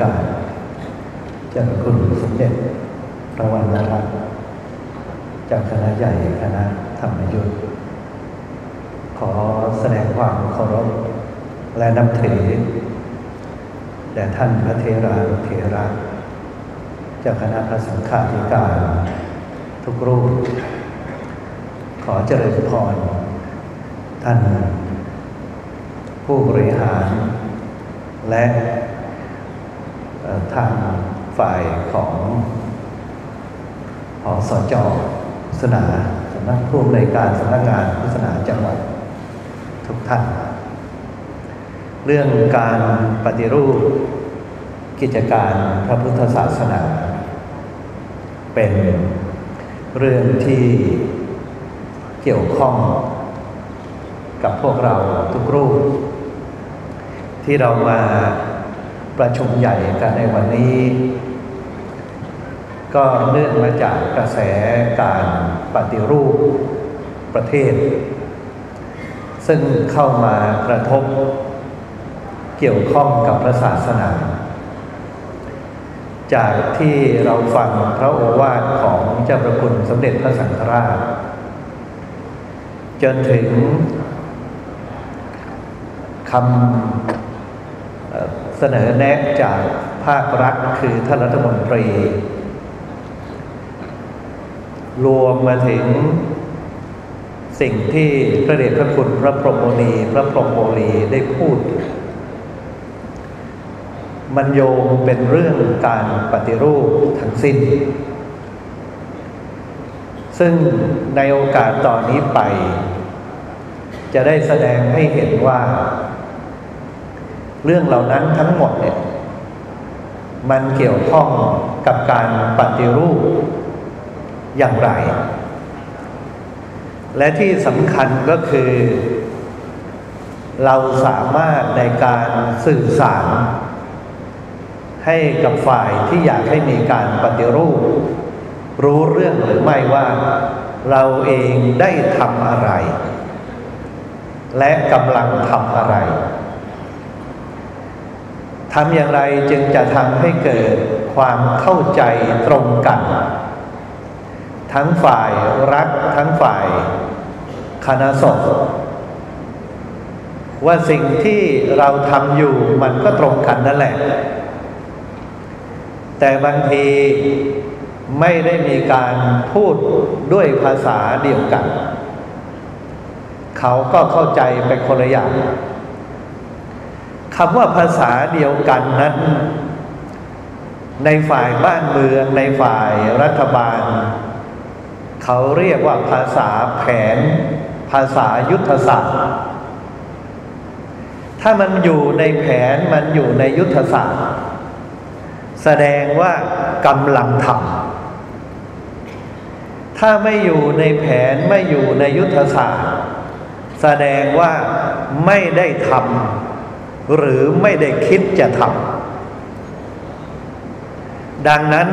การเจ้าคุณสมเด็จพระวันรัตน์จากคณะใหญ่คณะธรรมยุทธ์ขอแสดงความเคารพและนับถือแด่ท่านพระเทราเทระเจ้าคณะพระสังฆาธิการ ทุกรูป ขอเจริญพร ท่าน ผู้บริหาร และ ทางฝ่ายของหอสจศนาสำนักผู้อำนวยการสำนักงานพุทธศาสนาจังหวัดทุกท่าน เรื่องการปฏิรูปกิจการพระพุทธศาสนา เป็นเรื่องที่เกี่ยวข้องกับพวกเราทุกรูป ที่เรามา ประชุมใหญ่กันในวันนี้ ก็เนื่องมาจากกระแสการปฏิรูปประเทศ ซึ่งเข้ามากระทบเกี่ยวข้องกับพระศาสนา จากที่เราฟังพระโอวาทของเจ้าประคุณสมเด็จพระสังฆราช จนถึงคำ เสนอแนะจากภาครัฐคือท่านรัฐมนตรี รวมมาถึงสิ่งที่พระเดชพระคุณพระพรหมโมนีพระพรหมโมลีได้พูด มันโยงเป็นเรื่องการปฏิรูปทั้งสิ้น ซึ่งในโอกาสต่อนนี้ไป จะได้แสดงให้เห็นว่า เรื่องเหล่านั้นทั้งหมดเนี่ยมันเกี่ยวข้องกับการปฏิรูปอย่างไร และที่สำคัญก็คือ เราสามารถในการสื่อสาร ให้กับฝ่ายที่อยากให้มีการปฏิรูป รู้เรื่องหรือไม่ว่าเราเองได้ทำอะไร และกำลังทำอะไร ทำอย่างไรจึงจะทำให้เกิดความเข้าใจตรงกัน ทั้งฝ่ายรักทั้งฝ่ายคณะสงฆ์ว่าสิ่งที่เราทำอยู่มันก็ตรงกันนั่นแหละ แต่บางทีไม่ได้มีการพูดด้วยภาษาเดียวกัน เขาก็เข้าใจเป็นคนละอย่าง คำว่าภาษาเดียวกันนั้น ในฝ่ายบ้านเมือง ในฝ่ายรัฐบาล เขาเรียกว่าภาษาแผน ภาษายุทธศาสตร์ ถ้ามันอยู่ในแผนมันอยู่ในยุทธศาสตร์ แสดงว่ากำลังทำถ้าไม่อยู่ในแผนไม่อยู่ในยุทธศาสตร์ แสดงว่าไม่ได้ทำ หรือไม่ได้คิดจะทำดังนั้น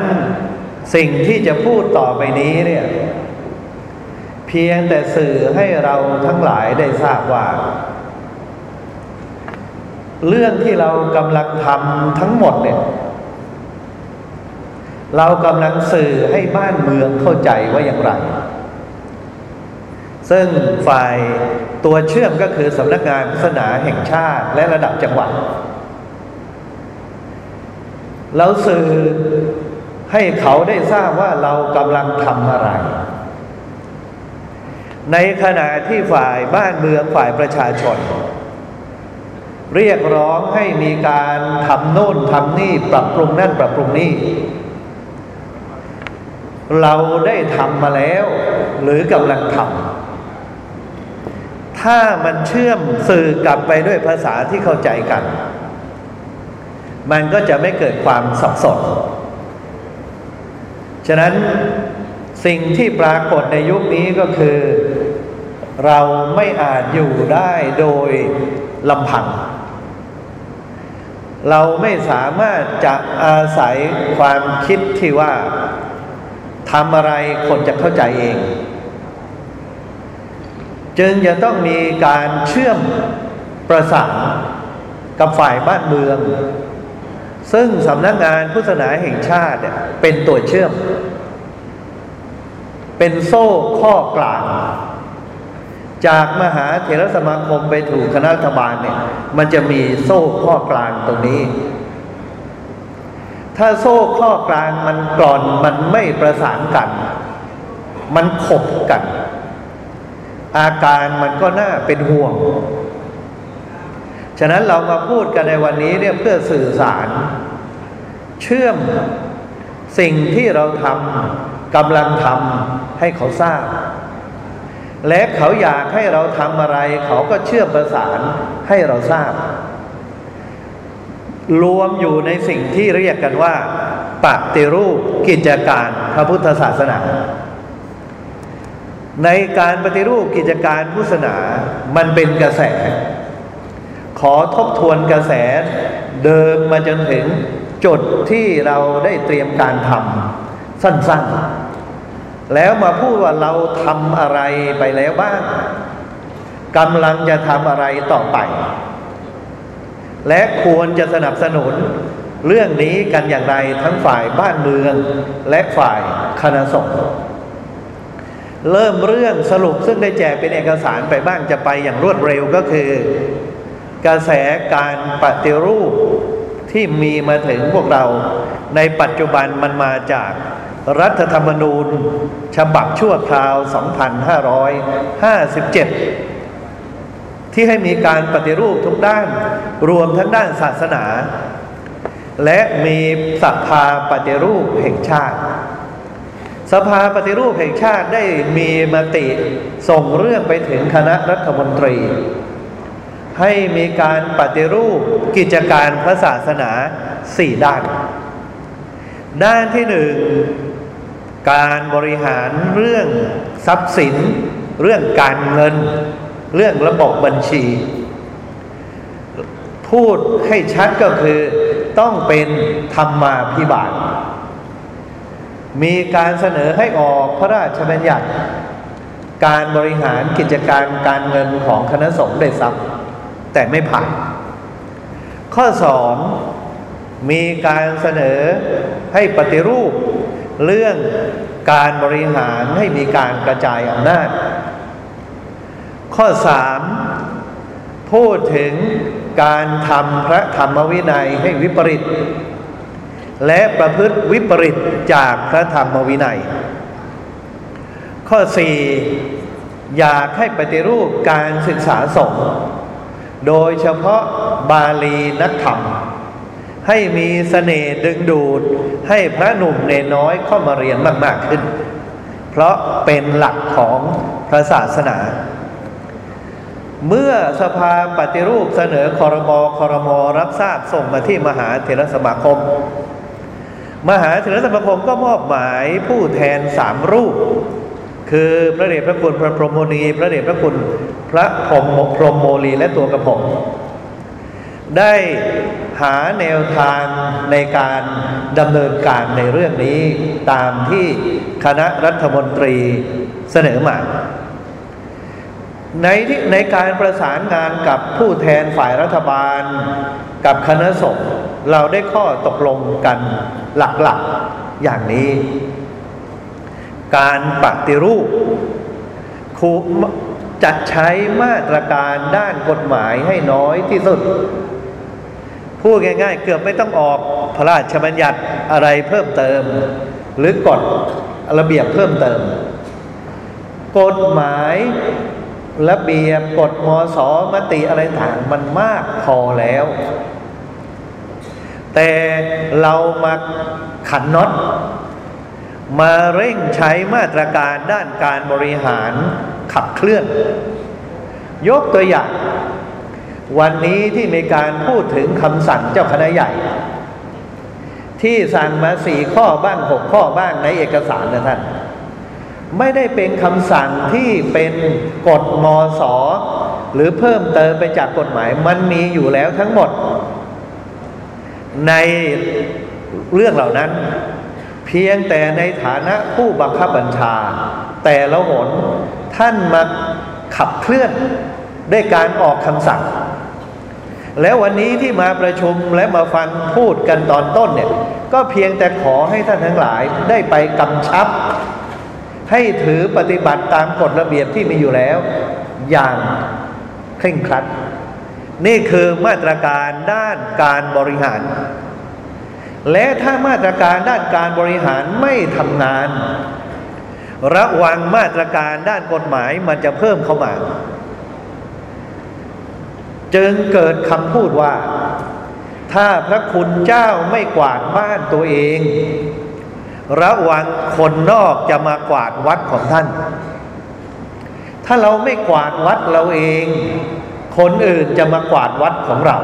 สิ่งที่จะพูดต่อไปนี้เนี่ยเพียงแต่สื่อให้เราทั้งหลายได้ทราบว่า เรื่องที่เรากำลังทำทั้งหมดเนี่ย เรากำลังสื่อให้บ้านเมืองเข้าใจว่าอย่างไร ซึ่งฝ่ายตัวเชื่อมก็คือสำนักงานศาสนาแห่งชาติและระดับจังหวัด เราสื่อให้เขาได้ทราบว่าเรากำลังทำอะไร ในขณะที่ฝ่ายบ้านเมืองฝ่ายประชาชน เรียกร้องให้มีการทำโน่นทำนี่ปรับปรุงนั่นปรับปรุงนี่เราได้ทำมาแล้ว หรือกำลังทำ ถ้ามันเชื่อมสื่อกลับไปด้วยภาษาที่เข้าใจกัน มันก็จะไม่เกิดความสับสนฉะนั้นสิ่งที่ปรากฏในยุคนี้ก็คือ เราไม่อาจอยู่ได้โดยลำพัง เราไม่สามารถจะอาศัยความคิดที่ว่าทำอะไรคนจะเข้าใจเอง จึงจะต้องมีการเชื่อมประสานกับฝ่ายบ้านเมือง ซึ่งสำนักงานพุทธศาสนาแห่งชาติเป็นตัวเชื่อม เป็นโซ่ข้อกลางจากมหาเถรสมาคมไปถูกคณะรัฐบาลเนี่ย มันจะมีโซ่ข้อกลางตรงนี้ ถ้าโซ่ข้อกลางมันกร่อนมันไม่ประสานกัน มันขบกัน อาการมันก็น่าเป็นห่วง ฉะนั้นเรามาพูดกันในวันนี้เนี่ยเพื่อสื่อสาร เชื่อมสิ่งที่เราทำกำลังทำให้เขาทราบ และเขาอยากให้เราทำอะไร เขาก็เชื่อมประสานให้เราทราบ รวมอยู่ในสิ่งที่เรียกกันว่าปฏิรูปกิจการพระพุทธศาสนา ในการปฏิรูปกิจการพุทธศาสนามันเป็นกระแส ขอทบทวนกระแสเดิมมาจนถึงจุดที่เราได้เตรียมการทำสั้นๆ แล้วมาพูดว่าเราทำอะไรไปแล้วบ้างกำลังจะทำอะไรต่อไป และควรจะสนับสนุนเรื่องนี้กันอย่างไรทั้งฝ่ายบ้านเมืองและฝ่ายคณะสงฆ์ เริ่มเรื่องสรุปซึ่งได้แจกเป็นเอกสารไปบ้างจะไปอย่างรวดเร็วก็คือ กระแสการปฏิรูปที่มีมาถึงพวกเราในปัจจุบันมันมาจากรัฐธรรมนูญ ฉบับชั่วคราว 2557 ที่ให้มีการปฏิรูปทุกด้าน รวมทั้งด้านศาสนา และมีสภาปฏิรูปแห่งชาติ สภาปฏิรูปแห่งชาติได้มีมติส่งเรื่องไปถึงคณะรัฐมนตรี ให้มีการปฏิรูปกิจการพระศาสนาสี่ด้าน ด้านที่หนึ่งการบริหารเรื่องทรัพย์สิน เรื่องการเงิน เรื่องระบบบัญชี พูดให้ชัดก็คือต้องเป็นธรรมาพิบาล มีการเสนอให้ออกพระราชบัญญัติ การบริหารกิจการการเงินของคณะสงฆ์ได้ซ้ำแต่ไม่ผ่าน ข้อสองมีการเสนอให้ปฏิรูป เรื่องการบริหารให้มีการกระจายอำนาจ ข้อสามพูดถึงการทำพระธรรมวินัยให้วิปริต และประพฤติวิปริตจากพระธรรมวินัย ข้อสี่อยากให้ปฏิรูปการศึกษาสงฆ์โดยเฉพาะบาลีนักธรรม ให้มีสเสน่ห์ดึงดูดให้พระหนุ่มเนน้อยเข้ามาเรียนมาก ๆ ขึ้น เพราะเป็นหลักของพระศาสนา เมื่อสภาปฏิรูปเสนอคอรมอคอรมอรับทราบส่งมาที่มหาเถรสมาคม มหาเถรสมาคมก็มอบหมายผู้แทนสามรูป คือพระเดชพระคุณพระพรหมโมนีพระเดชพระคุณพระพรหมพรหมโมลีและตัวกระผมได้หาแนวทางในการดำเนินการในเรื่องนี้ตามที่คณะรัฐมนตรีเสนอมาในที่ในการประสานงานกับผู้แทนฝ่ายรัฐบาล กับคณะสงฆ์ เราได้ข้อตกลงกันหลักๆอย่างนี้ การปฏิรูปครูจะใช้มาตรการด้านกฎหมายให้น้อยที่สุด พูดง่ายๆ เกือบไม่ต้องออกพระราชบัญญัติอะไรเพิ่มเติม หรือกฎระเบียบเพิ่มเติม กฎหมายระเบียบกฎมสมติอะไรต่างมันมากพอแล้ว แต่เรามาขันน็อตมาเร่งใช้มาตรการด้านการบริหารขับเคลื่อน ยกตัวอย่าง วันนี้ที่มีการพูดถึงคำสั่งเจ้าคณะใหญ่ ที่สั่งมาสี่ข้อบ้างหกข้อบ้างในเอกสารนะท่าน ไม่ได้เป็นคำสั่งที่เป็นกฎมสหรือเพิ่มเติมไปจากกฎหมายมันมีอยู่แล้วทั้งหมด ในเรื่องเหล่านั้น เพียงแต่ในฐานะผู้บังคับบัญชา แต่ละหนท่านมาขับเคลื่อนด้วยการออกคำสั่ง แล้ววันนี้ที่มาประชุมและมาฟังพูดกันตอนต้นเนี่ย ก็เพียงแต่ขอให้ท่านทั้งหลายได้ไปกำชับ ให้ถือปฏิบัติตามกฎระเบียบที่มีอยู่แล้ว อย่างเคร่งครัด นี่คือมาตรการด้านการบริหาร และถ้ามาตรการด้านการบริหารไม่ทำงาน ระวังมาตรการด้านกฎหมายมันจะเพิ่มเข้ามา จึงเกิดคำพูดว่า ถ้าพระคุณเจ้าไม่กวาดบ้านตัวเอง ระวังคนนอกจะมากวาดวัดของท่าน ถ้าเราไม่กวาดวัดเราเอง คนอื่นจะมากวาดวัดของเรา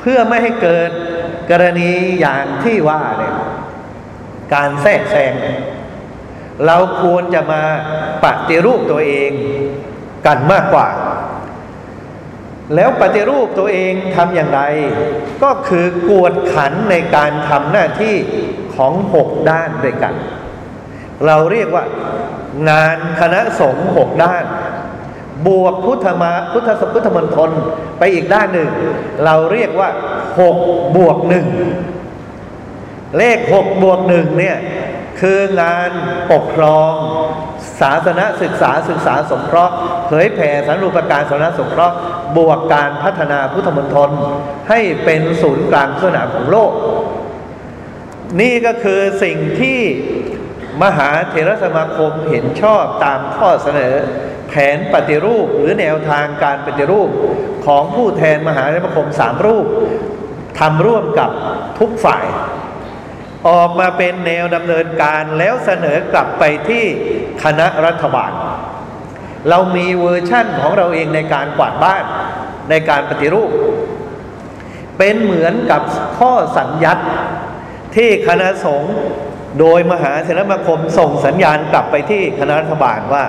เพื่อไม่ให้เกิดกรณีอย่างที่ว่าเนี่ยการแทรกแซงเราควรจะมาปฏิรูปตัวเองกันมากกว่า แล้วปฏิรูปตัวเองทำอย่างไร ก็คือกวดขันในการทำหน้าที่ของหกด้านด้วยกัน เราเรียกว่างานคณะสงฆ์หกด้าน บวกพุทธมาพุทธสพุทธมณฑลไปอีกด้านหนึ่ง เราเรียกว่าหกบวกหนึ่งเลขหกบวกหนึ่งเนี่ยคืองานปกครอง ศาสนศึกษาศึกษาสงเคราะห์เผยแผ่สารูปการศาสนสงเคราะห์ บวกการพัฒนาพุทธมณฑลให้เป็นศูนย์กลางศาสนาของโลก นี่ก็คือสิ่งที่มหาเถรสมาคมเห็นชอบตามข้อเสนอ แผนปฏิรูปหรือแนวทางการปฏิรูปของผู้แทนมหาเถรสมาคมสามรูปทำร่วมกับทุกฝ่าย ออกมาเป็นแนวดำเนินการแล้วเสนอกลับไปที่คณะรัฐบาล เรามีเวอร์ชั่นของเราเองในการกวาดบ้านในการปฏิรูป เป็นเหมือนกับข้อสัญญัติที่คณะสงฆ์โดยมหาเถรสมาคมส่งสัญญาณกลับไปที่คณะรัฐบาลว่า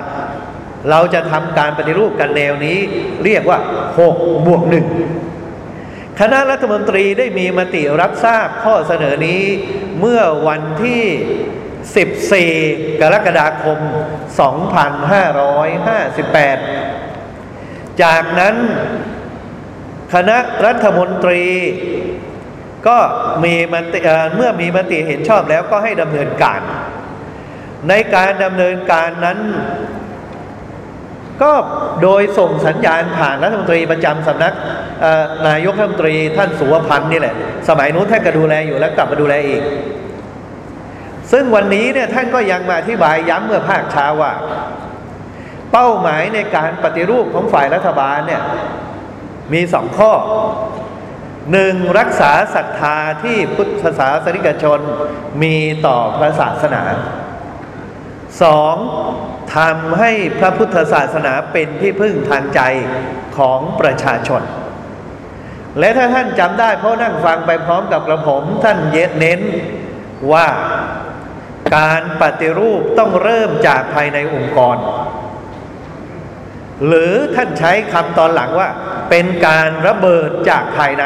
เราจะทำการปฏิรูปกันแนวนี้ เรียกว่า6บวกหนึ่งคณะรัฐมนตรีได้มีมติรับทราบข้อเสนอนี้เมื่อวันที่ 14 กรกฎาคม 2558 จากนั้นคณะรัฐมนตรีก็มีมติเมื่อมีมติเห็นชอบแล้วก็ให้ดำเนินการ ในการดำเนินการนั้น ก็โดยส่งสัญญาณผ่านรัฐมนตรีประจำสำนักนายกรัฐมนตรีท่านสุวพันธ์นี่แหละ สมัยนู้นท่านก็ดูแลอยู่แล้วกลับมาดูแลอีก ซึ่งวันนี้เนี่ยท่านก็ยังมาอธิบายย้ำเมื่อภาคเช้าว่า เป้าหมายในการปฏิรูปของฝ่ายรัฐบาลเนี่ยมีสองข้อหนึ่งรักษาศรัทธาที่พุทธศาสนิกชนมีต่อพระศาสนาสอง ทำให้พระพุทธศาสนาเป็นที่พึ่งทางใจของประชาชน และถ้าท่านจำได้เพราะนั่งฟังไปพร้อมกับกระผมท่านเย็ดเน้นว่าการปฏิรูปต้องเริ่มจากภายในองค์กร หรือท่านใช้คำตอนหลังว่า เป็นการระเบิดจากภายใน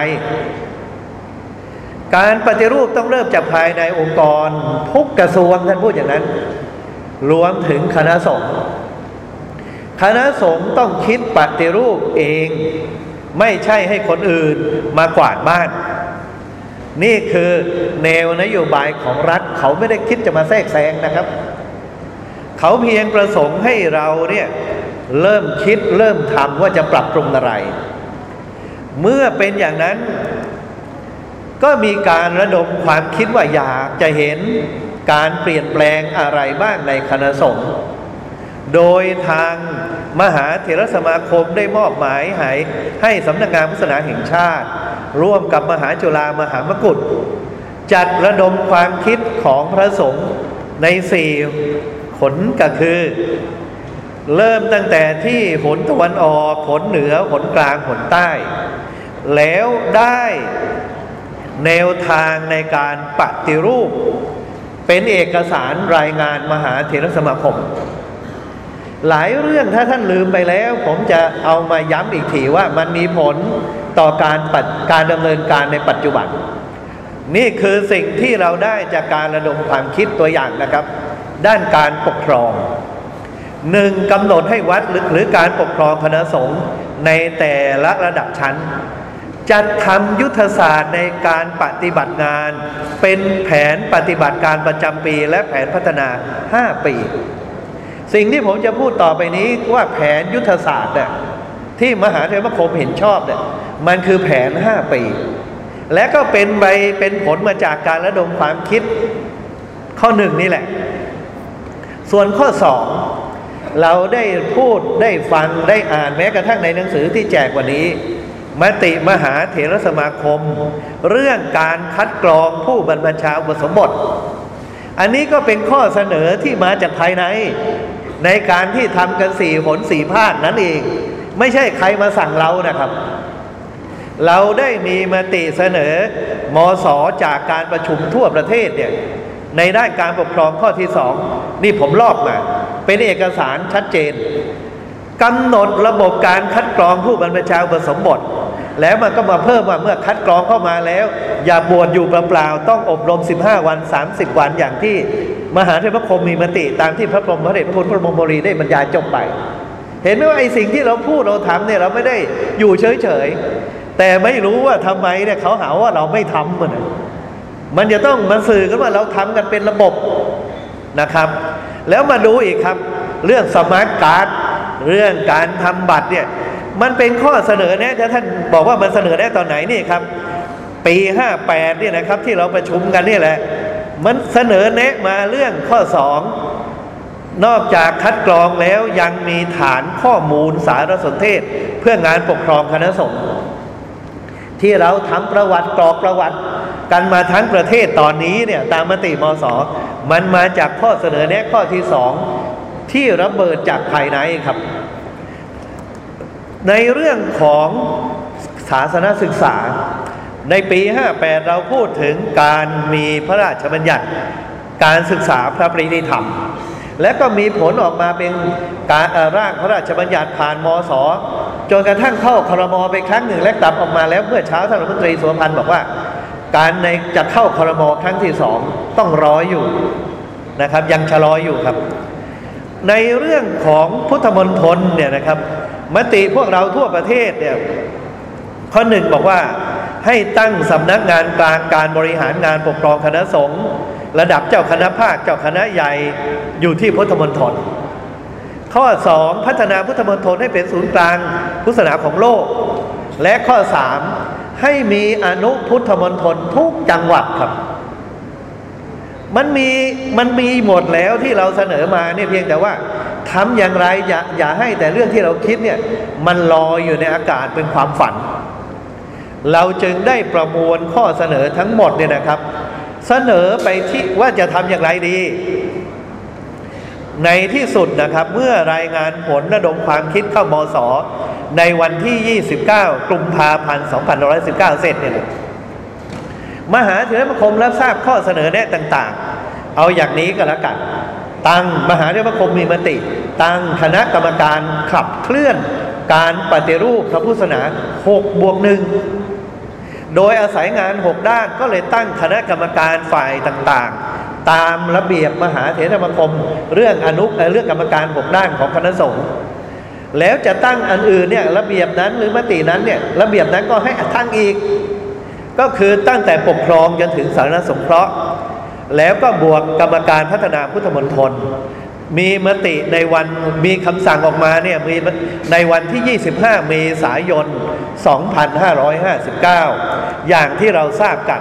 การปฏิรูปต้องเริ่มจากภายในองค์กรทุกกระทรวงท่านพูดอย่างนั้น รวมถึงคณะสงฆ์คณะสงฆ์ต้องคิดปฏิรูปเอง ไม่ใช่ให้คนอื่นมากวาดบ้าน นี่คือแนวนโยบายของรัฐ เขาไม่ได้คิดจะมาแทรกแซงนะครับ เขาเพียงประสงค์ให้เราเนี่ยเริ่มคิดเริ่มทำว่าจะปรับปรุงอะไร เมื่อเป็นอย่างนั้น ก็มีการระดมความคิดว่าอยากจะเห็น การเปลี่ยนแปลงอะไรบ้างในคณะสงฆ์โดยทางมหาเถรสมาคมได้มอบหมายให้ให้สำนักงานพุทธศาสนาแห่งชาติ ร่วมกับมหาจุฬามหามกุฏจัดระดมความคิดของพระสงฆ์ในสี่ขนก็คือ เริ่มตั้งแต่ที่ผลตะวันออกผลเหนือผลกลางผลใต้ แล้วได้แนวทางในการปฏิรูป เป็นเอกสารรายงานมหาเถรสมาคม หลายเรื่องถ้าท่านลืมไปแล้ว ผมจะเอามาย้ำอีกทีว่ามันมีผลต่อการปัดการดำเนินการในปัจจุบัน นี่คือสิ่งที่เราได้จากการระดมความคิดตัวอย่างนะครับ ด้านการปกครองหนึ่งกำหนดให้วัดหรือการปกครองคณะสงฆ์ในแต่ละระดับชั้น จัดทำยุทธศาสตร์ในการปฏิบัติงาน เป็นแผนปฏิบัติการประจำปี และแผนพัฒนา 5 ปี สิ่งที่ผมจะพูดต่อไปนี้ว่าแผนยุทธศาสตร์เนี่ยที่มหาเทรมคมเห็นชอบเนี่ยมันคือแผน 5 ปี และก็เป็นใบเป็นผลมาจากการระดมความคิดข้อหนึ่งนี่แหละ ส่วนข้อสองเราได้พูดได้ฟังได้อ่านแม้กระทั่งในหนังสือที่แจกวันนี้ มติมหาเถรสมาคม เรื่องการคัดกรองผู้บรรพชาอุปสมบท อันนี้ก็เป็นข้อเสนอที่มาจากภายใน ในการที่ทำกันสี่ผลสี่ภาคนั้นเอง ไม่ใช่ใครมาสั่งเรานะครับ เราได้มีมติเสนอมอสอจากการประชุมทั่วประเทศเนี่ยในด้านการปกครองข้อที่สองนี่ผมลอกมา เป็นเอกสารชัดเจนกำหนดระบบการคัดกรองผู้บรรพชาอุปสมบท แล้วมันก็มาเพิ่มว่าเมื่อคัดกรองเข้ามาแล้ว อย่าบวชอยู่เปล่าๆต้องอบรม 15 วัน 30 วันอย่างที่มหาเทพคมมีมติตามที่พระพรหมพระเดชพระคุณพระบรมโมรีได้บรรยายจบไป เห็นไหมว่าไอ้สิ่งที่เราพูดเราทำเนี่ยเราไม่ได้อยู่เฉยๆแต่ไม่รู้ว่าทำไมเนี่ยเขาหาว่าเราไม่ทำมันมันจะต้องมาสื่อกันว่าเราทำกันเป็นระบบนะครับ แล้วมาดูอีกครับ เรื่องสมาร์ทการ์ดเรื่องการทำบัตรเนี่ย มันเป็นข้อเสนอแนะถ้าท่านบอกว่ามันเสนอแนะตอนไหนนี่ครับ ปีห้าแปดเนี่ยนะครับ ที่เราประชุมกันนี่แหละ มันเสนอแนะมาเรื่องข้อสองนอกจากคัดกรองแล้วยังมีฐานข้อมูลสารสนเทศ เพื่องานปกครองคณะสงฆ์ที่เราทำประวัติกรอกประวัติกันมาทั้งประเทศตอนนี้เนี่ยตามมติมส มันมาจากข้อเสนอแนะข้อที่สองที่ระเบิดจากภายในครับ ในเรื่องของศาสนศึกษา ในปี 58 เราพูดถึงการมีพระราชบัญญัติ การศึกษาพระปริยธรรม และก็มีผลออกมาเป็นการร่างพระราชบัญญัติผ่านมสจนกระทั่งเข้าครมไปครั้งหนึ่งและกลับออกมาแล้วเมื่อเช้าท่านรัฐมนตรีสุวพันธ์บอกว่า การในจะเข้าครมครั้งที่สองต้องรออยู่นะครับ ยังชะลออยู่ครับ ในเรื่องของพุทธมนตรเนี่ยนะครับ มติพวกเราทั่วประเทศเนี่ยข้อหนึ่งบอกว่าให้ตั้งสำนักงานกลางการบริหารงานปกครองคณะสงฆ์ระดับเจ้าคณะภาคเจ้าคณะใหญ่อยู่ที่พุทธมนตรข้อสองพัฒนาพุทธมนตรให้เป็นศูนย์กลางพุทธศาสนาของโลก และข้อสามให้มีอนุพุทธมณฑลทุกจังหวัดครับ มันมีมันมีหมดแล้วที่เราเสนอมาเนี่ยเพียงแต่ว่า ทำอย่างไรอย่าอย่าให้แต่เรื่องที่เราคิดเนี่ยมันลอยอยู่ในอากาศเป็นความฝัน เราจึงได้ประมวลข้อเสนอทั้งหมดเนี่ยนะครับ เสนอไปที่ว่าจะทำอย่างไรดี ในที่สุดนะครับเมื่อรายงานผลระดมความคิดเข้ามสในวันที่ 29กุมภาพันธ์2519 เสร็จเนี่ยมหาเถรสมาคมรับทราบข้อเสนอแนะต่าง ๆ เอาอย่างนี้ก็แล้วกัน ตั้งมหาเถรมคมมีมติ ตั้งคณะกรรมการขับเคลื่อนการปฏิรูปพระพุทธศาสนา6บวกหนึ่งโดยอาศัยงาน 6 ด้านก็เลยตั้งคณะกรรมการฝ่ายต่างๆ ตามระเบียบมหาเถรสมาคม เรื่องอนุเรื่องกรรมการ6ด้านของคณะสงฆ์แล้วจะตั้งอันอื่นเนี่ยระเบียบนั้นหรือมตินั้นเนี่ยระเบียบนั้นก็ให้ตั้งอีก ก็คือตั้งแต่ปกครองจนถึงสาธารณสงเคราะห์ แล้วก็บวกกรรมการพัฒนาพุทธมณฑลมีมติในวันมีคำสั่งออกมาเนี่ยมีในวันที่ 25 เมษายน 2559 อย่างที่เราทราบกัน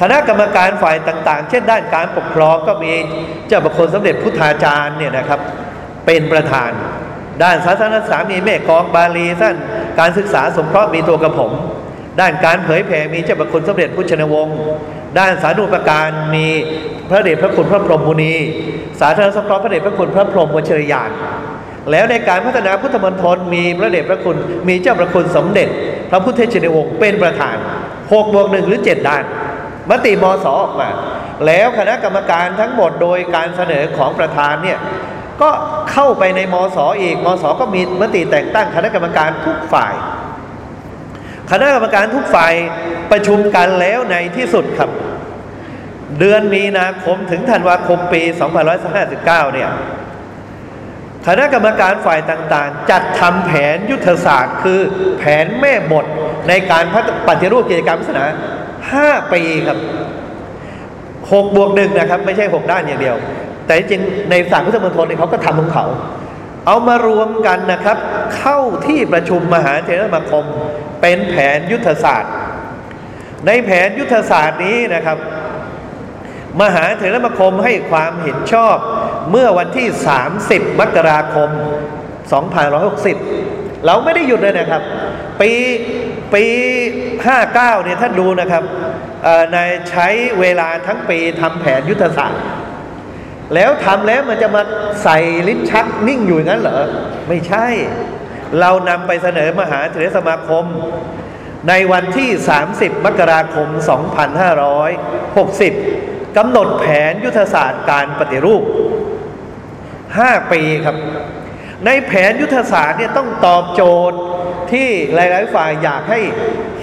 คณะกรรมการฝ่ายต่างๆ เช่นด้านการปกครองก็มีเจ้าประคุณสมเด็จพุทธาจารย์เนี่ยนะครับเป็นประธาน ด้านศาสนศึกษามีแม่กองบาลีท่านการศึกษาสมเคราะห์มีตัวกระผม ด้านการเผยแผ่มีเจ้าประคุณสมเด็จพุทธชนวงศ์ ด้านสาธารณูปการมีพระเดชพระคุณพระพรหมมุนี สาธารณสงเคราะห์พระเดชพระคุณพระพรหมวชิรยาน แล้วในการพัฒนาพุทธมณฑลมีพระเดชพระคุณมีเจ้าประคุณสมเด็จ พระพุทธชนวงศ์เป็นประธานหกบวกหนึ่งหรือเจ็ดด้าน มติมสออกมา แล้วคณะกรรมการทั้งหมดโดยการเสนอของประธานเนี่ยก็เข้าไปในมสออีกมสอก็มีมติแต่งตั้งคณะกรรมการทุกฝ่าย คณะกรรมการทุกฝ่ายประชุมกันแล้วในที่สุดครับ เดือนมีนาคมถึงธันวาคมปี 2559 เนี่ยคณะกรรมการฝ่ายต่างๆ จัดทำแผนยุทธศาสตร์ คือแผนแม่บทในการปฏิรูปกิจกรรมศาสนาห้าปีครับหกบวกหนึ่งนะครับ ไม่ใช่หกด้านอย่างเดียว แต่จริงในสารพุทธมณฑลเขาก็ทำของเขา เอามารวมกันนะครับ เข้าที่ประชุมมหาเถรสมาคม เป็นแผนยุทธศาสตร์ ในแผนยุทธศาสตร์นี้นะครับ มหาเถรสมาคมให้ความเห็นชอบเมื่อวันที่ 30 มกราคม 2560 เราไม่ได้หยุดเลยนะครับ ปีปี 59เนี่ยท่านดูนะครับนายใช้เวลาทั้งปีทำแผนยุทธศาสตร์ แล้วทำแล้วมันจะมาใส่ลิ้นชักนิ่งอยู่ยงั้นเหรอ ไม่ใช่ เรานำไปเสนอมหาเถรสมาคม ในวันที่ 30 มกราคม 2560กำหนดแผนยุทธศาสตร์การปฏิรูป 5 ปีครับ ในแผนยุทธศาสตร์เนี่ยต้องตอบโจทย์ที่หลาย ๆ ฝ่ายอยากให้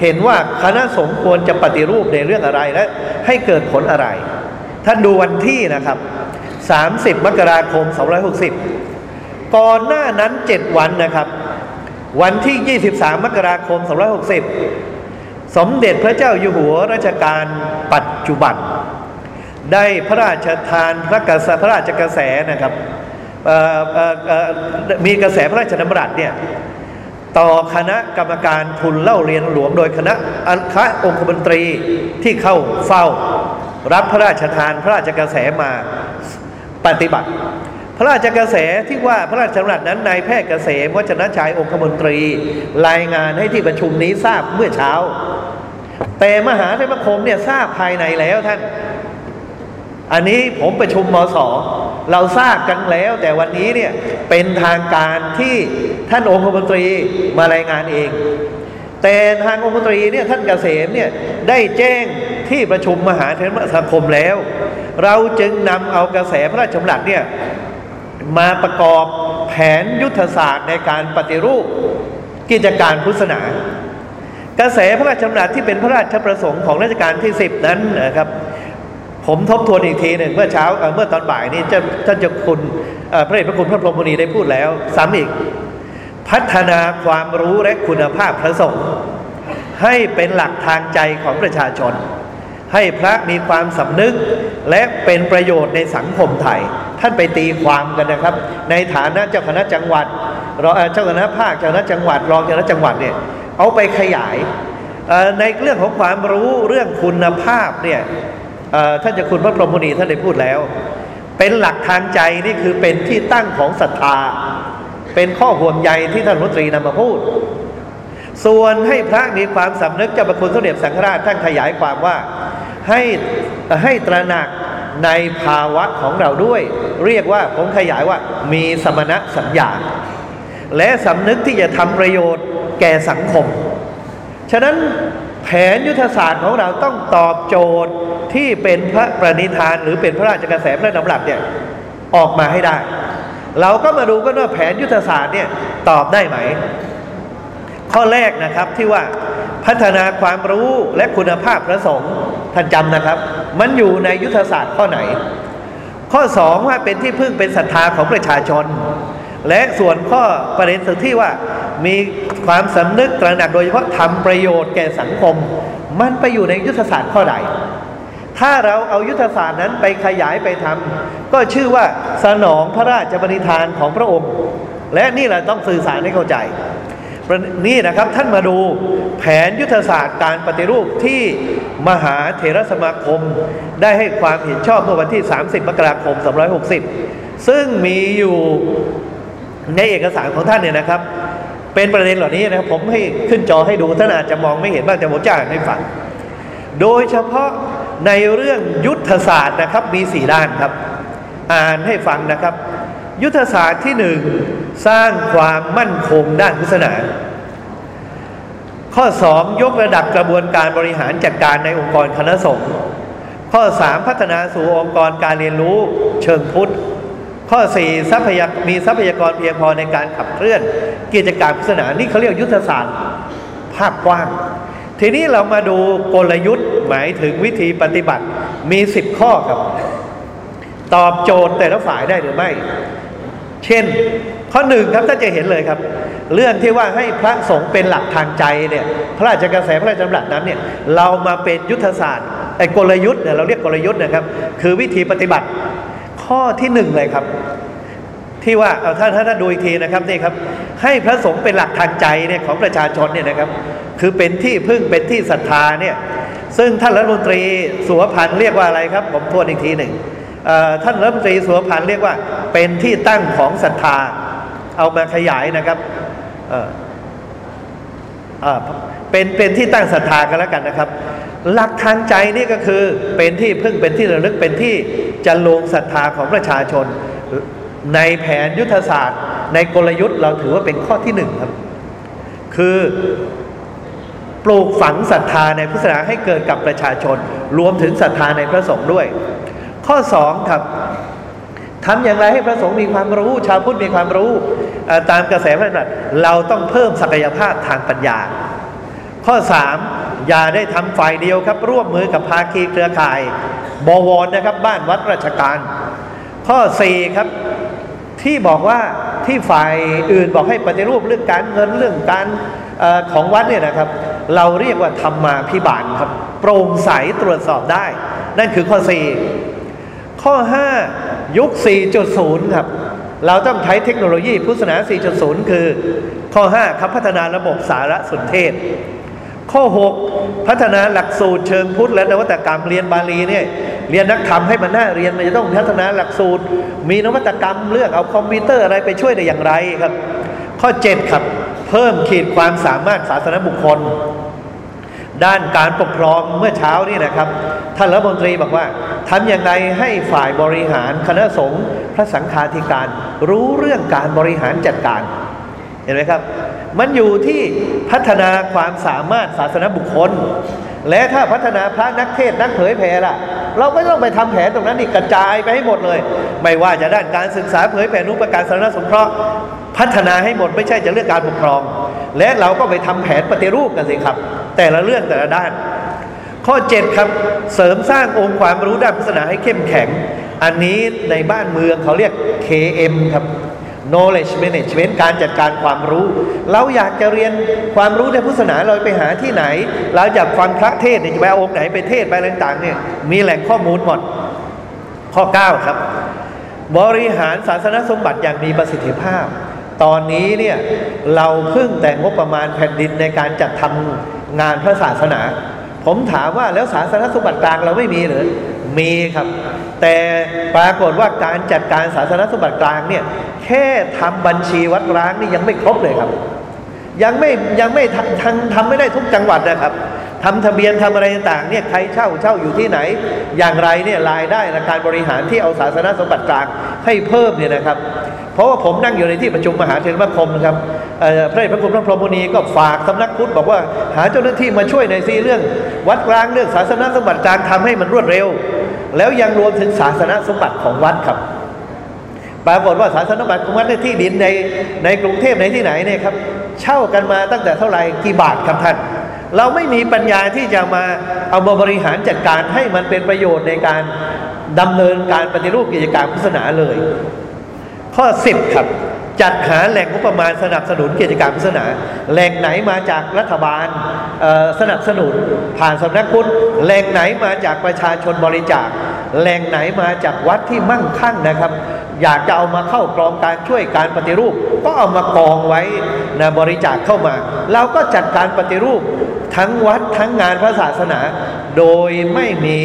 เห็นว่าคณะสงฆ์ควรจะปฏิรูปในเรื่องอะไรและให้เกิดผลอะไร ท่านดูวันที่นะครับ 30 มกราคม 260 ก่อนหน้านั้น 7 วันนะครับ วันที่ 23 มกราคม 260 สมเด็จพระเจ้าอยู่หัวรัชกาลปัจจุบัน ได้พระราชทานพระกษพระราชกระแสนะครับมีกระแสพระราชดำรัสเนี่ยต่อคณะกรรมการทุนเล่าเรียนหลวงโดยคณะอันคะองคมนตรีที่เข้าเฝ้า รับพระราชทานพระราชกระแสมา ปฏิบัติ พระราชกระแสที่ว่าพระราชดำรัสนั้นนายแพทย์เกษมวัชนชัยองคมนตรี รายงานให้ที่ประชุมนี้ทราบเมื่อเช้า แต่มหาเทมคมเนี่ยทราบภายในแล้วท่าน อันนี้ผมประชุมมสเราทราบกันแล้ว แต่วันนี้เนี่ยเป็นทางการที่ท่านองคมนตรีมารายงานเอง แต่ทางองคมนตรีเนี่ยท่านเกษมเนี่ยได้แจ้งที่ประชุมมหาเทรสมาคมแล้ว เราจึงนำเอากระแสพระราชดำรัสเนี่ยมาประกอบแผนยุทธศาสตร์ในการปฏิรูปกิจการพุทธศาสนากระแสพระราชดำรัสที่เป็นพระราชประสงค์ของรัชกาลที่สิบนั้นนะครับผมทบทวนอีกทีหนึ่งเมื่อเช้าเมื่อตอนบ่ายนี้ท่านเจะคุณพระเดชพระคุณพระพรหมณีได้พูดแล้ว ซ้ำอีก พัฒนาความรู้และคุณภาพพระสงฆ์ให้เป็นหลักทางใจของประชาชน ให้พระมีความสำนึก และเป็นประโยชน์ในสังคมไทย ท่านไปตีความกันนะครับ ในฐานะเจ้าคณะจังหวัดรอเจ้าคณะภาคเจ้าคณะจังหวัดรองเจ้าคณะจังหวัดเนี่ยเอาไปขยายในเรื่องของความรู้เรื่องคุณภาพเนี่ยท่านจะคุณพระพรหมุนีท่านได้พูดแล้ว เป็นหลักทางใจนี่คือเป็นที่ตั้งของศรัทธา เป็นข้อห่วงใยที่ท่านรัฐมนตรีนำมาพูด ส่วนให้พระมีความสำนึกเจ้าประคุณสมเด็จสังฆราชท่านขยายความว่า ให้ให้ตระหนักในภาวะของเราด้วย เรียกว่าผมขยายว่ามีสมณะสัญญาและสำนึกที่จะทำประโยชน์แก่สังคม ฉะนั้นแผนยุทธศาสตร์ของเราต้องตอบโจทย์ที่เป็นพระประนิธานหรือเป็นพระราชกระแสพระดำรัสเนี่ยออกมาให้ได้ เราก็มาดูกันว่าแผนยุทธศาสตร์เนี่ยตอบได้ไหม ข้อแรกนะครับที่ว่าพัฒนาความรู้และคุณภาพพระสงฆ์ท่านจำนะครับ มันอยู่ในยุทธศาสตร์ข้อไหน ข้อสองว่าเป็นที่พึ่งเป็นศรัทธาของประชาชน และส่วนข้อประเด็นสุดที่ว่ามีความสำนึกตระหนักโดยเฉพาะทำประโยชน์แก่สังคม มันไปอยู่ในยุทธศาสตร์ข้อใด ถ้าเราเอายุทธศาสตร์นั้นไปขยายไปทำก็ชื่อว่าสนองพระราชบัญญัติของพระองค์ และนี่แหละต้องสื่อสารให้เข้าใจ นี่นะครับท่านมาดูแผนยุทธศาสตร์การปฏิรูปที่มหาเถรสมาคม ได้ให้ความเห็นชอบเมื่อวันที่ 30 มกราคม 260 ซึ่งมีอยู่ในเอกสารของท่านเนี่ยนะครับ เป็นประเด็นเหล่านี้นะครับผมให้ขึ้นจอให้ดูท่านอาจจะมองไม่เห็นบ้างแต่ผมจะอ่านให้ฟัง โดยเฉพาะในเรื่องยุทธศาสตร์นะครับมีสี่ด้านครับ อ่านให้ฟังนะครับ ยุทธศาสตร์ที่หนึ่ง สร้างความมั่นคงด้านพุทธศาสนา ข้อสองยกระดับกระบวนการบริหารจัดการในองค์กรคณะสงฆ์ข้อสามพัฒนาสู่องค์กรการเรียนรู้เชิงพุทธ ข้อสี่ทรัพยามีทรัพยากรเพียงพอในการขับเคลื่อน กิจการพุทธศาสนานี่เขาเรียกยุทธศาสตร์ ภาพกว้าง ทีนี้เรามาดูกลยุทธ์หมายถึงวิธีปฏิบัติมีสิบข้อครับ ตอบโจทย์แต่ละฝ่ายได้หรือไม่ เช่น ข้อหนึ่งครับถ้าจะเห็นเลยครับ เรื่องที่ว่าให้พระสงฆ์เป็นหลักทางใจเนี่ยพระราชกระแสพระราชดำรัสนั้นเนี่ยเรามาเป็นยุทธศาสตร์ไอ้กลยุทธ์เนี่ยเราเรียกกลยุทธ์นะครับ คือวิธีปฏิบัติ ข้อที่หนึ่งเลยครับ ที่ว่าเอาท่านท่านดูอีกทีนะครับนี่ครับ ให้พระสงฆ์เป็นหลักทางใจเนี่ยของประชาชนเนี่ยนะครับ คือเป็นที่พึ่งเป็นที่ศรัทธาเนี่ยซึ่งท่านรัฐมนตรีสุวพันธ์เรียกว่าอะไรครับ ผมทวนอีกทีหนึ่ง ท่านรัฐมนตรีสุวพันธ์เรียกว่า เป็นที่ตั้งของศรัทธา เอามาขยายนะครับเเเป็นเป็นที่ตั้งศรัทธากันแล้วกันนะครับ หลักทางใจนี่ก็คือเป็นที่พึ่งเป็นที่ระลึกเป็นที่จะลงศรัทธาของประชาชน ในแผนยุทธศาสตร์ ในกลยุทธ์เราถือว่าเป็นข้อที่หนึ่งครับ คือปลูกฝังศรัทธาในพุทธศาสนาให้เกิดกับประชาชน รวมถึงศรัทธาในพระสงฆ์ด้วย ข้อสองครับทำอย่างไรให้พระสงฆ์มีความรู้ ชาวพุทธมีความรู้ตามกระแสพระนัตเราต้องเพิ่มศักยภาพทางปัญญา ข้อสามอย่าได้ทำฝ่ายเดียวครับ ร่วมมือกับภาคีเครือข่าย บวรนะครับ บ้านวัดราชการ ข้อสี่ครับที่บอกว่าที่ฝ่ายอื่นบอกให้ปฏิรูปเรื่องการเงินเรื่องการอของวัดเนี่ยนะครับ เราเรียกว่าธรรมาพิบาลครับ โปร่งใสตรวจสอบได้ นั่นคือข้อ4 ข้อ 5 ยุค 4.0 ครับ เราต้องใช้เทคโนโลยีพุทธศาสนา 4.0 คือ ข้อ 5 ครับพัฒนาระบบสารสนเทศ ข้อ 6 พัฒนาหลักสูตรเชิงพุทธและนวัตกรรมเรียนบาลีเนี่ยเรียนนักธรรมให้มันน่าเรียนมันจะต้องพัฒนาหลักสูตร มีนวัตกรรมเรื่องเอาคอมพิวเตอร์อะไรไปช่วยได้อย่างไรครับ ข้อ 7 ครับ เพิ่มขีดความสามารถศาสนบุคคล ด้านการปกครองเมื่อเช้านี่นะครับ ท่านรัฐมนตรีบอกว่าทำอย่างไรให้ฝ่ายบริหารคณะสงฆ์พระสังฆาธิการรู้เรื่องการบริหารจัดการ เห็นไหมครับ มันอยู่ที่พัฒนาความสามารถศาสนบุคคล และถ้าพัฒนาพระนักเทศน์นักเผยแผ่ล่ะ เราไม่ต้องไปทำแผนตรงนั้นอีกกระจายไปให้หมดเลย ไม่ว่าจะด้านการศึกษาเผยแผ่นุปการสาธารสงเคราะห์พัฒนาให้หมดไม่ใช่จะเรื่องการปกครอง และเราก็ไปทำแผนปฏิรูปกันสิครับ แต่ละเรื่องแต่ละด้าน ข้อ 7 ครับเสริมสร้างองค์ความรู้ด้านศาสนาให้เข้มแข็ง อันนี้ในบ้านเมืองเขาเรียก KM ครับ knowledge management การจัดการความรู้ เราอยากจะเรียนความรู้ในพุทธศาสนาเราไปหาที่ไหน เราอยากฟังพระเทศน์เนี่ยจะไปองค์ไหนไปเทศไปอะไรต่างๆเนี่ยมีแหล่งข้อมูลหมด ข้อ 9 ครับ บริหารศาสนสมบัติอย่างมีประสิทธิภาพ ตอนนี้เนี่ยเราเพิ่งแต่งงบประมาณแผ่นดินในการจัดทำงานพระศาสนา ผมถามว่าแล้วศาสนสมบัติกลางเราไม่มีหรือมีครับ แต่ปรากฏว่าการจัดการศาสนสมบัติกลางเนี่ยแค่ทำบัญชีวัดร้างนี่ยังไม่ครบเลยครับ ยังไม่ยังไม่ทำทำทำไม่ได้ทุกจังหวัดนะครับทำทะเบียนทำอะไรต่างเนี่ยใครเช่าเช่าอยู่ที่ไหน อย่างไรเนี่ยรายได้ในการบริหารที่เอาศาสนสมบัติกลางให้เพิ่มเนี่ยนะครับ เพราะว่าผมนั่งอยู่ในที่ประชุมมหาเถรสมาคมนะครับพระเดชพระคุณพระพรหมุนีก็ฝากสำนักพุทธบอกว่าหาเจ้าหน้าที่มาช่วยในซีเรื่อง วัดกลางเรื่องศาสนสมบัติกลางทำให้มันรวดเร็ว แล้วยังรวมถึงศาสนสมบัติของวัดครับปรากฏว่าศาสนบัตรของวัดในที่ดินในในกรุงเทพในที่ไหนเนี่ยครับเช่ากันมาตั้งแต่เท่าไหร่กี่บาทครับท่านเราไม่มีปัญญาที่จะมาเอามาบริหารจัดการให้มันเป็นประโยชน์ในการดำเนินการปฏิรูปกิจการพุทธศาสนาเลย ข้อ 10 ครับ จัดหาแหล่งงบประมาณสนับสนุนกิจการพุทธศาสนา แหล่งไหนมาจากรัฐบาลสนับสนุนผ่านสำนักพุทธแหล่งไหนมาจากประชาชนบริจาค แหล่งไหนมาจากวัดที่มั่งคั่งนะครับ อยากจะเอามาเข้ากรองการช่วยการปฏิรูป ก็เอามากองไว้นะบริจาคเข้ามา เราก็จัดการปฏิรูปทั้งวัดทั้งงานพระศาสนา โดยไม่มี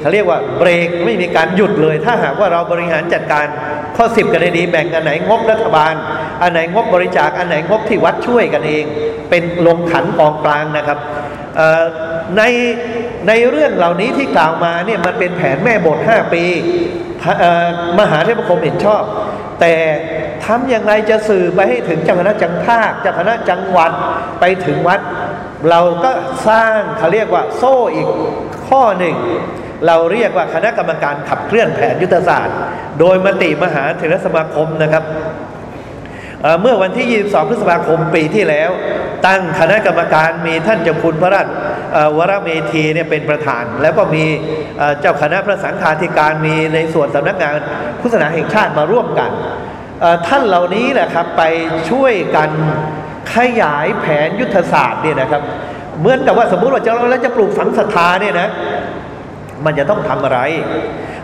เขาเรียกว่าเบรกไม่มีการหยุดเลย ถ้าหากว่าเราบริหารจัดการ ข้อสิบกันดีแบ่งอันไหนงบรัฐบาล อันไหนงบบริจาค อันไหนงบที่วัดช่วยกันเอง เป็นลงขันกองกลางนะครับในในเรื่องเหล่านี้ที่กล่าวมาเนี่ยมันเป็นแผนแม่บท 5 ปีมหาเทพคมเห็นชอบ แต่ทำอย่างไรจะสื่อไปให้ถึงเจ้าคณะจังภาคเจ้าคณะจังหวัดไปถึงวัด เราก็สร้างเขาเรียกว่าโซ่อีกข้อหนึ่ง เราเรียกว่าคณะกรรมการขับเคลื่อนแผนยุทธศาสตร์ โดยมติมหาเถรสมาคมนะครับเมื่อวันที่ 22 พฤษภาคมปีที่แล้ว ตั้งคณะกรรมการมีท่านเจ้าคุณพระราชวรเมธีเนี่ยเป็นประธาน แล้วก็มีเจ้าคณะพระสังฆาธิการมีในส่วนสำนักงานพุทธศาสนาแห่งชาติมาร่วมกัน ท่านเหล่านี้แหละครับไปช่วยกันขยายแผนยุทธศาสตร์เนี่ยนะครับเหมือนกับว่าสมมุติว่าเราจะปลูกฝังศรัทธาเนี่ยนะ มันจะต้องทำอะไร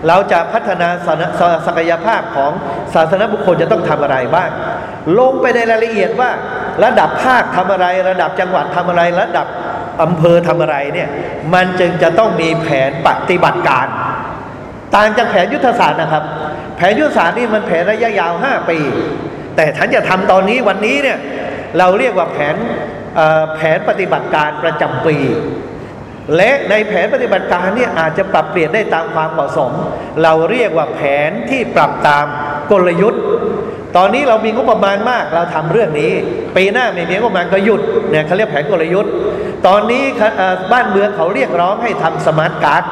เราจะพัฒนาศักยภาพของศาสนบุคคลจะต้องทำอะไรบ้าง ลงไปในรายละเอียดว่า ระดับภาคทำอะไร ระดับจังหวัดทำอะไร ระดับอำเภอทำอะไรเนี่ย มันจึงจะต้องมีแผนปฏิบัติการ ต่างจากแผนยุทธศาสตร์นะครับ แผนยุทธศาสตร์นี่มันแผนระยะยาว 5 ปี แต่ท่านจะทำตอนนี้วันนี้เนี่ยเราเรียกว่าแผนแผนปฏิบัติการประจำปี และในแผนปฏิบัติการเนี่ยอาจจะปรับเปลี่ยนได้ตามความเหมาะสม เราเรียกว่าแผนที่ปรับตามกลยุทธ์ ตอนนี้เรามีงบประมาณมากเราทำเรื่องนี้ปีหน้าไม่มีงบประมาณก็หยุดเนี่ยเขาเรียกแผนกลยุทธ์ ตอนนี้บ้านเมืองเขาเรียกร้องให้ทำสมาร์ทการ์ด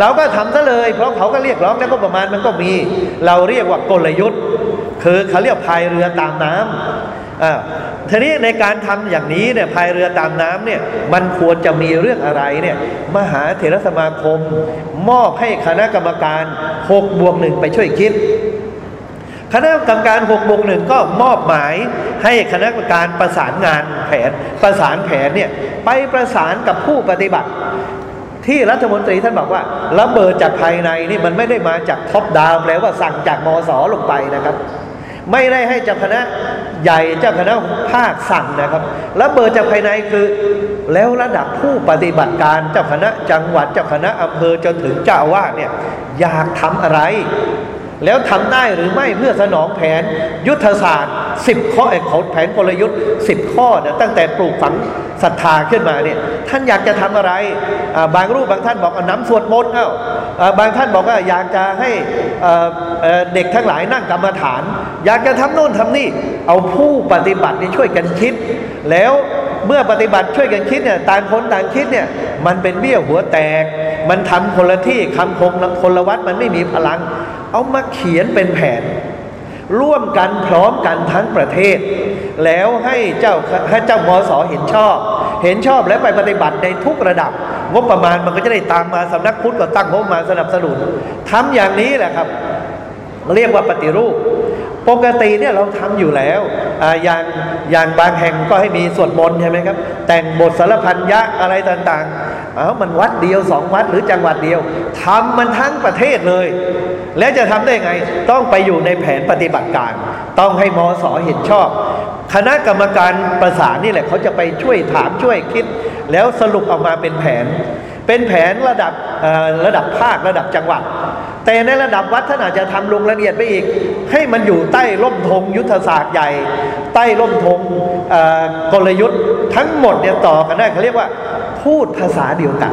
เราก็ทำซะเลย เพราะเขาก็เรียกร้องแล้วก็ประมาณมันก็มี เราเรียกว่ากลยุทธ์ คือเขาเรียกพายเรือตามน้ำ อ่าทีนี้ในการทำอย่างนี้เนี่ยพายเรือตามน้ำเนี่ยมันควรจะมีเรื่องอะไรเนี่ยมหาเถรสมาคม มอบให้คณะกรรมการ6บวกหนึ่งไปช่วยคิด คณะกรรมการ6บวกหนึ่งก็มอบหมายให้คณะกรรมการประสานงานแผนประสานแผนเนี่ยไปประสานกับผู้ปฏิบัติ ที่รัฐมนตรีท่านบอกว่าระเบิดจากภายในนี่มันไม่ได้มาจากท็อปดาวแปลว่าสั่งจากมอสอลงไปนะครับ ไม่ได้ให้เจ้าคณะ ใหญ่เจ้าคณะภาคสั่งนะครับระเบอร์จากภายในคือ แล้วระดับผู้ปฏิบัติการเจ้าคณะจังหวัดเจ้าคณะอำเภอจนถึงเจ้าอาวาสเนี่ยอยากทำอะไร แล้วทำได้หรือไม่เพื่อสนองแผนยุทธศาสตร์ 10 ข้อเอกของแผนกลยุทธ์ 10 ข้อนี่ยตั้งแต่ปลูกฝังศรัทธาขึ้นมาเนี่ยท่านอยากจะทำอะไร บางรูปบางท่านบอกเอาน้ำสวดมนต์เอ้าอ่าบางท่านบอกว่าอยากจะให้เอ่อเด็กทั้งหลายนั่งกรรมฐาน อยากจะทำโน่นทำนี่ เอาผู้ปฏิบัตินี่ช่วยกันคิด แล้วเมื่อปฏิบัติช่วยกันคิดเนี่ยต่างคนต่างคิดเนี่ยมันเป็นเบี้ยวหัวแตก มันทำคนละที่คำคงคนละวัดมันไม่มีพลัง เอามาเขียนเป็นแผน ร่วมกันพร้อมกันทั้งประเทศ แล้วให้เจ้าให้เจ้ามอสเห็นชอบ เห็นชอบแล้วไปปฏิบัติในทุกระดับ งบประมาณมันก็จะได้ตามมาสำนักพุทธก็ตั้งงบมาสนับสนุนทำอย่างนี้แหละครับ เรียกว่าปฏิรูปปกติเนี่ยเราทำอยู่แล้วออย่างอย่างบางแห่งก็ให้มีสวดมนต์ใช่ไหมครับ แต่งบทสารพันยะอะไรต่างๆ เอามันวัดเดียวสองวัดหรือจังหวัดเดียวทำมันทั้งประเทศเลย แล้วจะทำได้ไง ต้องไปอยู่ในแผนปฏิบัติการ ต้องให้มอสอเห็นชอบ คณะกรรมการประสานนี่แหละเขาจะไปช่วยถามช่วยคิด แล้วสรุปออกมาเป็นแผน เป็นแผนระดับระดับภาคระดับจังหวัด แต่ในระดับวัดท่านอาจจะทำลงละเอียดไปอีก ให้มันอยู่ใต้ร่มธงยุทธศาสตร์ใหญ่ ใต้ร่มธงกลยุทธ์ทั้งหมดเนี่ยต่อกันได้เขาเรียกว่า พูดภาษาเดียวกัน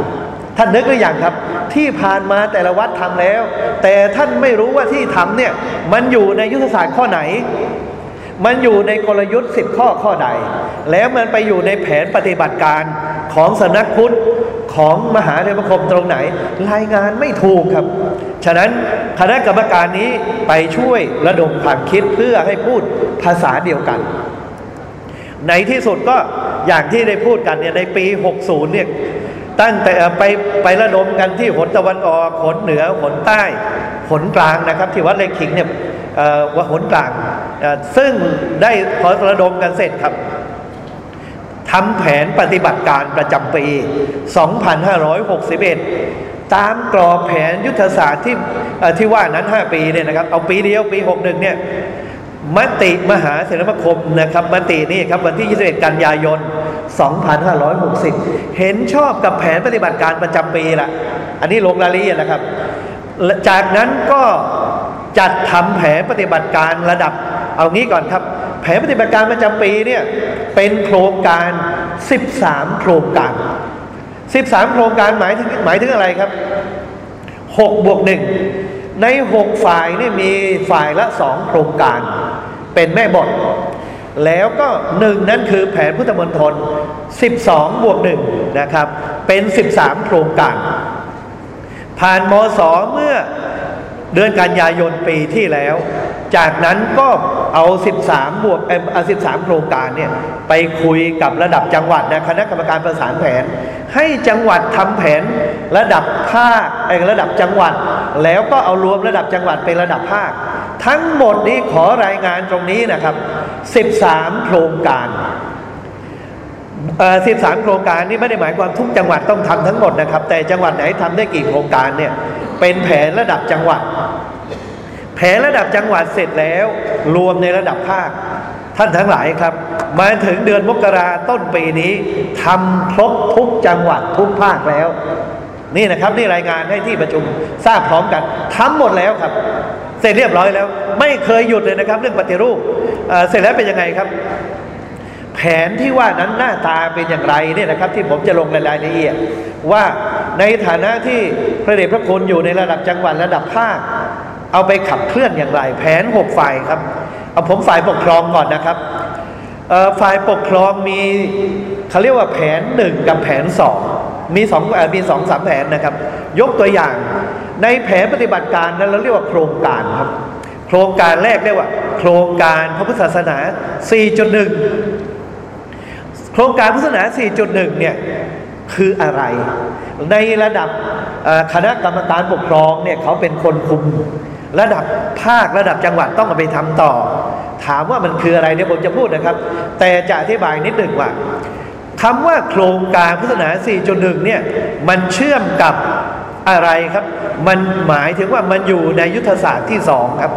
ท่านนึกหรือยังครับ ที่ผ่านมาแต่ละวัดทำแล้ว แต่ท่านไม่รู้ว่าที่ทำเนี่ยมันอยู่ในยุทธศาสตร์ข้อไหน มันอยู่ในกลยุทธ์สิบข้อข้อใด แล้วมันไปอยู่ในแผนปฏิบัติการของสำนักพุทธของมหาเทวคมตรงไหน รายงานไม่ถูกครับ ฉะนั้นคณะกรรมการนี้ไปช่วยระดมความคิดเพื่อให้พูดภาษาเดียวกัน ในที่สุดก็ อย่างที่ได้พูดกันเนี่ยในปี 60 เนี่ยตั้งแต่ไปไประดมกันที่หนตะวันออกหนเหนือหนใต้หนกลางนะครับ ที่วัดเลขิงเนี่ยว่าหนกลางซึ่งได้พอระดมกันเสร็จครับทำแผนปฏิบัติการประจำปี 2561 ตามกรอบแผนยุทธศาสตร์ที่ที่ว่านั้น 5 ปีเนี่ยนะครับ เอาปีเดียวปี 61 เนี่ย มติมหาเถรสมาคมนะครับมตินี่ครับวันที่ 21 กันยายน 2560 เห็นชอบกับแผนปฏิบัติการประจำปีละอันนี้ลงรายละเอียดนะครับ จากนั้นก็จัดทำแผนปฏิบัติการระดับ เอางี้ก่อนครับ แผนปฏิบัติการประจำปีเนี่ยเป็นโครงการ 13 โครงการ 13 โครงการหมายถึงหมายถึงอะไรครับ6บวกหนึ่ง ใน6ฝ่ายนี่มีฝ่ายละสองโครงการ เป็นแม่บท แล้วก็หนึ่งนั่นคือแผนพุทธมณฑล12 บวกหนึ่งนะครับ เป็น 13 โครงการ ผ่านมศเมื่อเดือนกันยายนปีที่แล้ว จากนั้นก็เอา 13 บวกเอ่อเอา13 โครงการเนี่ยไปคุยกับระดับจังหวัดนะคณะกรรมการประสานแผน ให้จังหวัดทำแผนระดับภาคเอ่ระดับจังหวัด แล้วก็เอารวมระดับจังหวัดเป็นระดับภาค ทั้งหมดนี้ขอรายงานตรงนี้นะครับ 13 โครงการ13 โครงการนี่ไม่ได้หมายความทุกจังหวัดต้องทำทั้งหมดนะครับ แต่จังหวัดไหนทำได้กี่โครงการเนี่ยเป็นแผนระดับจังหวัด แผนระดับจังหวัดเสร็จแล้ว รวมในระดับภาค ท่านทั้งหลายครับ มาถึงเดือนมกราต้นปีนี้ทำครบทุกจังหวัดทุกภาคแล้ว นี่นะครับนี่รายงานให้ที่ประชุมทราบพร้อมกันทำหมดแล้วครับ เสร็จเรียบร้อยแล้ว ไม่เคยหยุดเลยนะครับ เรื่องปฏิรูปเเสร็จแล้วเป็นยังไงครับแผนที่ว่านั้นหน้าตาเป็นอย่างไรเนี่ยนะครับ ที่ผมจะลงรายละเอียด ว่าในฐานะที่พระเดชพระคุณอยู่ในระดับจังหวัดระดับภาค เอาไปขับเคลื่อนอย่างไร แผนหกฝ่ายครับ เอาผมฝ่ายปกครองก่อนนะครับฝ่ายปกครองมีเขาเรียกว่าแผนหนึ่งกับแผนสองมีสองมีสองสามแผนนะครับ ยกตัวอย่างในแผนปฏิบัติการนั้นเราเรียกว่าโครงการครับ โครงการแรกเรียกว่า โครงการพระพุทธศาสนา 4.1 โครงการพุทธศาสนา 4.1 เนี่ยคืออะไร ในระดับคณะกรรมการปกครองเนี่ยเขาเป็นคนคุม ระดับภาคระดับจังหวัดต้องเอาไปทำต่อ ถามว่ามันคืออะไรเนี่ยผมจะพูดนะครับ แต่จะอธิบายนิดหนึ่งว่าคำว่าโครงการพุทธศาสนา 4.1 เนี่ยมันเชื่อมกับอะไรครับ มันหมายถึงว่ามันอยู่ในยุทธศาสตร์ที่สองครับ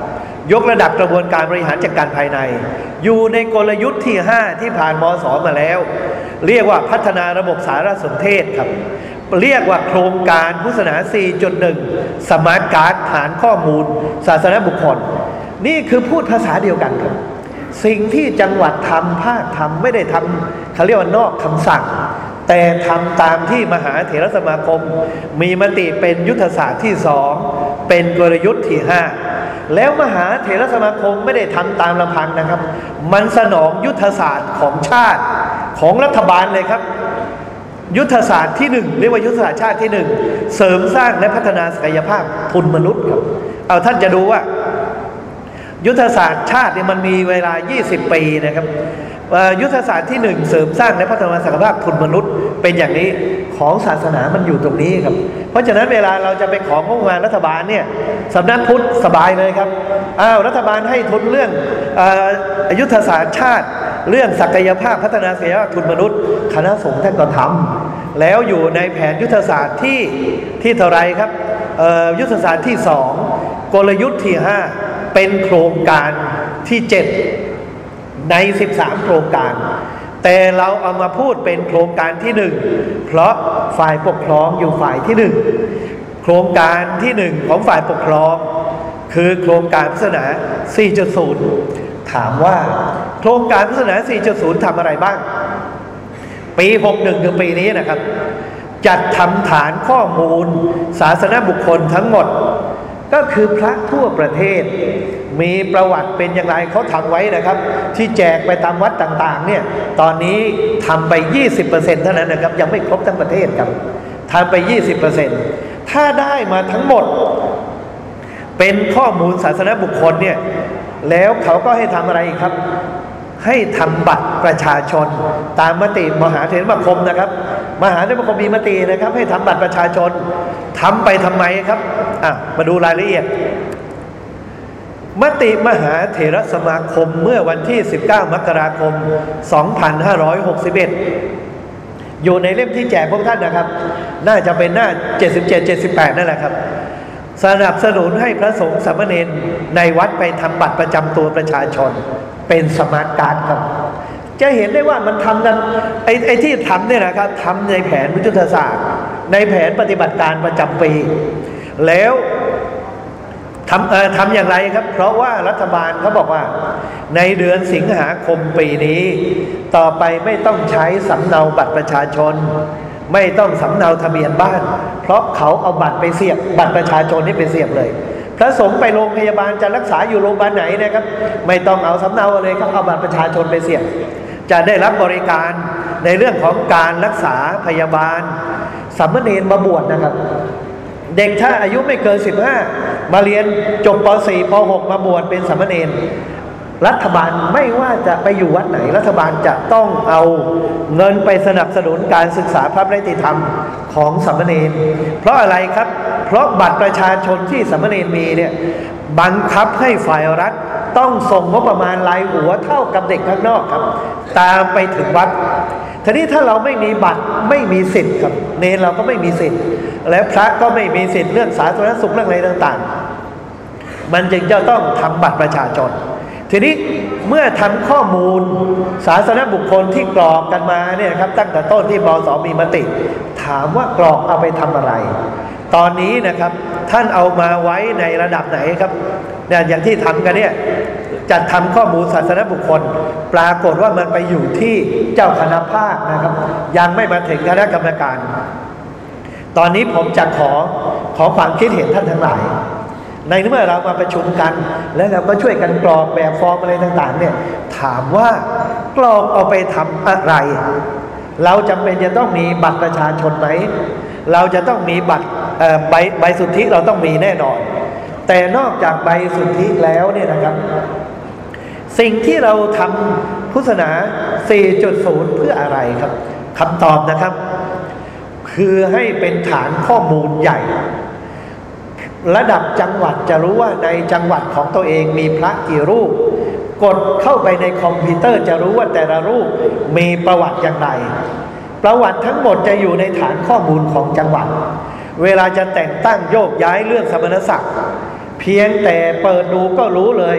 ยกระดับกระบวนการบริหารจัดการภายใน อยู่ในกลยุทธ์ที่ 5 ที่ผ่านมสมาแล้ว เรียกว่าพัฒนาระบบสารสนเทศครับ เรียกว่าโครงการพุทธศาสนา 4.1 สมาร์ทการ์ดฐานข้อมูล ศาสนบุคคล นี่คือพูดภาษาเดียวกันครับ สิ่งที่จังหวัดทำภาคทำไม่ได้ทำเขาเรียกว่านอกคำสั่ง แต่ทำตามที่มหาเถรสมาคม มีมติเป็นยุทธศาสตร์ที่สองเป็นกลยุทธ์ที่ห้าแล้วมหาเถรสมาคมไม่ได้ทำตามลำพังนะครับ มันสนองยุทธศาสตร์ของชาติของรัฐบาลเลยครับ ยุทธศาสตร์ที่หนึ่งเรียกว่ายุทธศาสตร์ชาติที่หนึ่งเสริมสร้างและพัฒนาศักยภาพทุนมนุษย์ครับ เอาท่านจะดูว่า ยุทธศาสตร์ชาติเนี่ยมันมีเวลา 20 ปีนะครับยุทธศาสตร์ที่หนึ่งเสริมสร้างและพัฒนาศักยภาพทุนมนุษย์ เป็นอย่างนี้ของศาสนามันอยู่ตรงนี้ครับ เพราะฉะนั้นเวลาเราจะไปของงบประมาณรัฐบาลเนี่ยสำนักพุทธสบายเลยครับอ้าวรัฐบาลให้ทุนเรื่องอยุทธศาสตร์ชาติ เรื่องศักยภาพพัฒนาศักยภาพทุนมนุษย์ คณะสงฆ์ท่านก็ทำ แล้วอยู่ในแผนยุทธศาสตร์ที่ที่เท่าไรครับยุทธศาสตร์ที่สองกลยุทธ์ที่ห้าเป็นโครงการที่7ใน 13 โครงการ แต่เราเอามาพูดเป็นโครงการที่หนึ่งเพราะฝ่ายปกครองอยู่ฝ่ายที่หนึ่งโครงการที่หนึ่งของฝ่ายปกครอง คือโครงการพัฒนา 4.0 ถามว่า โครงการพัฒนา 4.0 ทำอะไรบ้าง ปี 61 ถึงปีนี้นะครับ จัดทำฐานข้อมูล ศาสนบุคคลทั้งหมด ก็คือพระทั่วประเทศ มีประวัติเป็นอย่างไรเขาทำไว้นะครับ ที่แจกไปตามวัดต่างๆเนี่ยตอนนี้ทำไป 20%เท่านั้นนะครับ ยังไม่ครบทั้งประเทศครับทำไป 20%ถ้าได้มาทั้งหมด เป็นข้อมูลศาสนบุคคลเนี่ยแล้วเขาก็ให้ทำอะไรอีกครับ ให้ทำบัตรประชาชน ตามมติมหาเถรสมาคมนะครับ มหาเถรสมาคมมีมตินะครับ ให้ทำบัตรประชาชนทำไปทำไมครับอะมาดูรายละเอียด มติมหาเถรสมาคมเมื่อวันที่ 19 มกราคม 2561 อยู่ในเล่มที่แจกพวกท่านนะครับ น่าจะเป็นหน้า 77-78 นั่นแหละครับสนับสนุนให้พระสงฆ์สามเณรในวัดไปทำบัตรประจำตัวประชาชน เป็นสมาร์ทการ์ดครับ จะเห็นได้ว่ามันทำกันไอ้ไอ้ที่ทำเนี่ยนะครับทำในแผนวิจุทธศาสตร์ ในแผนปฏิบัติการประจำปี แล้วทำเอ่อทำอย่างไรครับ เพราะว่ารัฐบาลเขาบอกว่า ในเดือนสิงหาคมปีนี้ ต่อไปไม่ต้องใช้สำเนาบัตรประชาชน ไม่ต้องสำเนาทะเบียนบ้าน เพราะเขาเอาบัตรไปเสียบ บัตรประชาชนนี่ไปเสียบเลย พระสงฆ์ไปโรงพยาบาลจะรักษาอยู่โรงพยาบาลไหนนะครับ ไม่ต้องเอาสำเนาเลยครับเอาบัตรประชาชนไปเสียบจะได้รับบริการในเรื่องของการรักษาพยาบาลสามเณรมาบวชนะครับ เด็กถ้าอายุไม่เกิน 15 มาเรียนจบป .4 ป .6 มาบวชเป็นสามเณรรัฐบาลไม่ว่าจะไปอยู่วัดไหน รัฐบาลจะต้องเอาเงินไปสนับสนุนการศึกษาพระปฏิธรรมของสามเณรเพราะอะไรครับ เพราะบัตรประชาชนที่สมเณรมีเนี่ยบังคับให้ฝ่ายรัฐต้องส่งงบประมาณรายหัวเท่ากับเด็กข้างนอกครับ ตามไปถึงวัดทีนี้ถ้าเราไม่มีบัตรไม่มีสิทธิ์ครับ เนรเราก็ไม่มีสิทธิ์ และพระก็ไม่มีสิทธิ์เรื่องสาธารณสุขเรื่องอะไรต่างๆ มันจึงจะต้องทำบัตรประชาชน ทีนี้เมื่อทำข้อมูลสาธารณบุคคลที่กรอกกันมาเนี่ยครับตั้งแต่ต้นที่บสมีมติ ถามว่ากรอกเอาไปทำอะไร ตอนนี้นะครับท่านเอามาไว้ในระดับไหนครับเนี่ยอย่างที่ทำกันเนี่ยจัดทำข้อมูลศาสนบุคคล ปรากฏว่ามันไปอยู่ที่เจ้าคณะภาคนะครับ ยังไม่มาถึงคณะกรรมการ ตอนนี้ผมจะขอขอความคิดเห็นท่านทั้งหลาย ในเมื่อเรามาประชุมกัน แล้วเราก็ช่วยกันกรอกแบบฟอร์มอะไรต่างๆเนี่ยถามว่ากรอกเอาไปทำอะไร เราจำเป็นจะต้องมีบัตรประชาชนไหมเราจะต้องมีบัตร ใบใบสุทธิเราต้องมีแน่นอน แต่นอกจากใบสุทธิแล้วเนี่ยนะครับ สิ่งที่เราทำพุทธศาสนา 4.0 เพื่ออะไรครับคำตอบนะครับ คือให้เป็นฐานข้อมูลใหญ่ ระดับจังหวัดจะรู้ว่าในจังหวัดของตัวเองมีพระกี่รูปกดเข้าไปในคอมพิวเตอร์จะรู้ว่าแต่ละรูปมีประวัติอย่างไร ประวัติทั้งหมดจะอยู่ในฐานข้อมูลของจังหวัด เวลาจะแต่งตั้งโยกย้ายเรื่องสมณศักดิ์เพียงแต่เปิดดูก็รู้เลย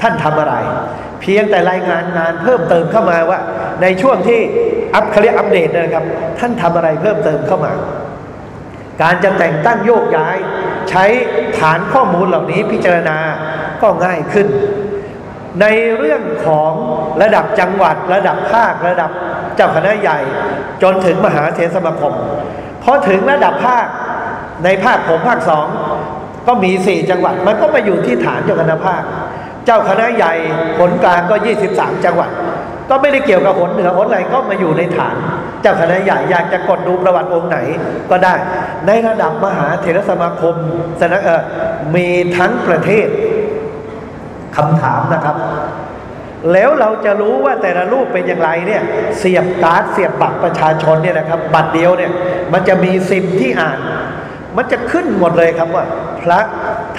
ท่านทำอะไร เพียงแต่รายงานงานเพิ่มเติมเข้ามาว่า ในช่วงที่อัพเขาเรียกอัปเดตนะครับ ท่านทำอะไรเพิ่มเติมเข้ามา การจะแต่งตั้งโยกย้าย ใช้ฐานข้อมูลเหล่านี้พิจารณาก็ง่ายขึ้น ในเรื่องของระดับจังหวัด ระดับภาคระดับเจ้าคณะใหญ่ จนถึงมหาเถรสมาคม พอถึงระดับภาคในภาคผมภาคสองก็มีสี่จังหวัด มันก็มาอยู่ที่ฐานเจ้าคณะภาค เจ้าคณะใหญ่ผลกลางก็ 23 จังหวัด ก็ไม่ได้เกี่ยวกับหนเหนือหนอะไรก็มาอยู่ในฐาน เจ้าคณะใหญ่อยากจะกดดูประวัติองค์ไหนก็ได้ ในระดับมหาเถรสมาคมสนะเออมีทั้งประเทศคำถามนะครับ แล้วเราจะรู้ว่าแต่ละรูปเป็นอย่างไรเนี่ยเสียบการ์ดเสียบบัตรประชาชนเนี่ยนะครับ บัตรเดียวเนี่ยมันจะมีซิมที่อ่าน มันจะขึ้นหมดเลยครับว่า พระ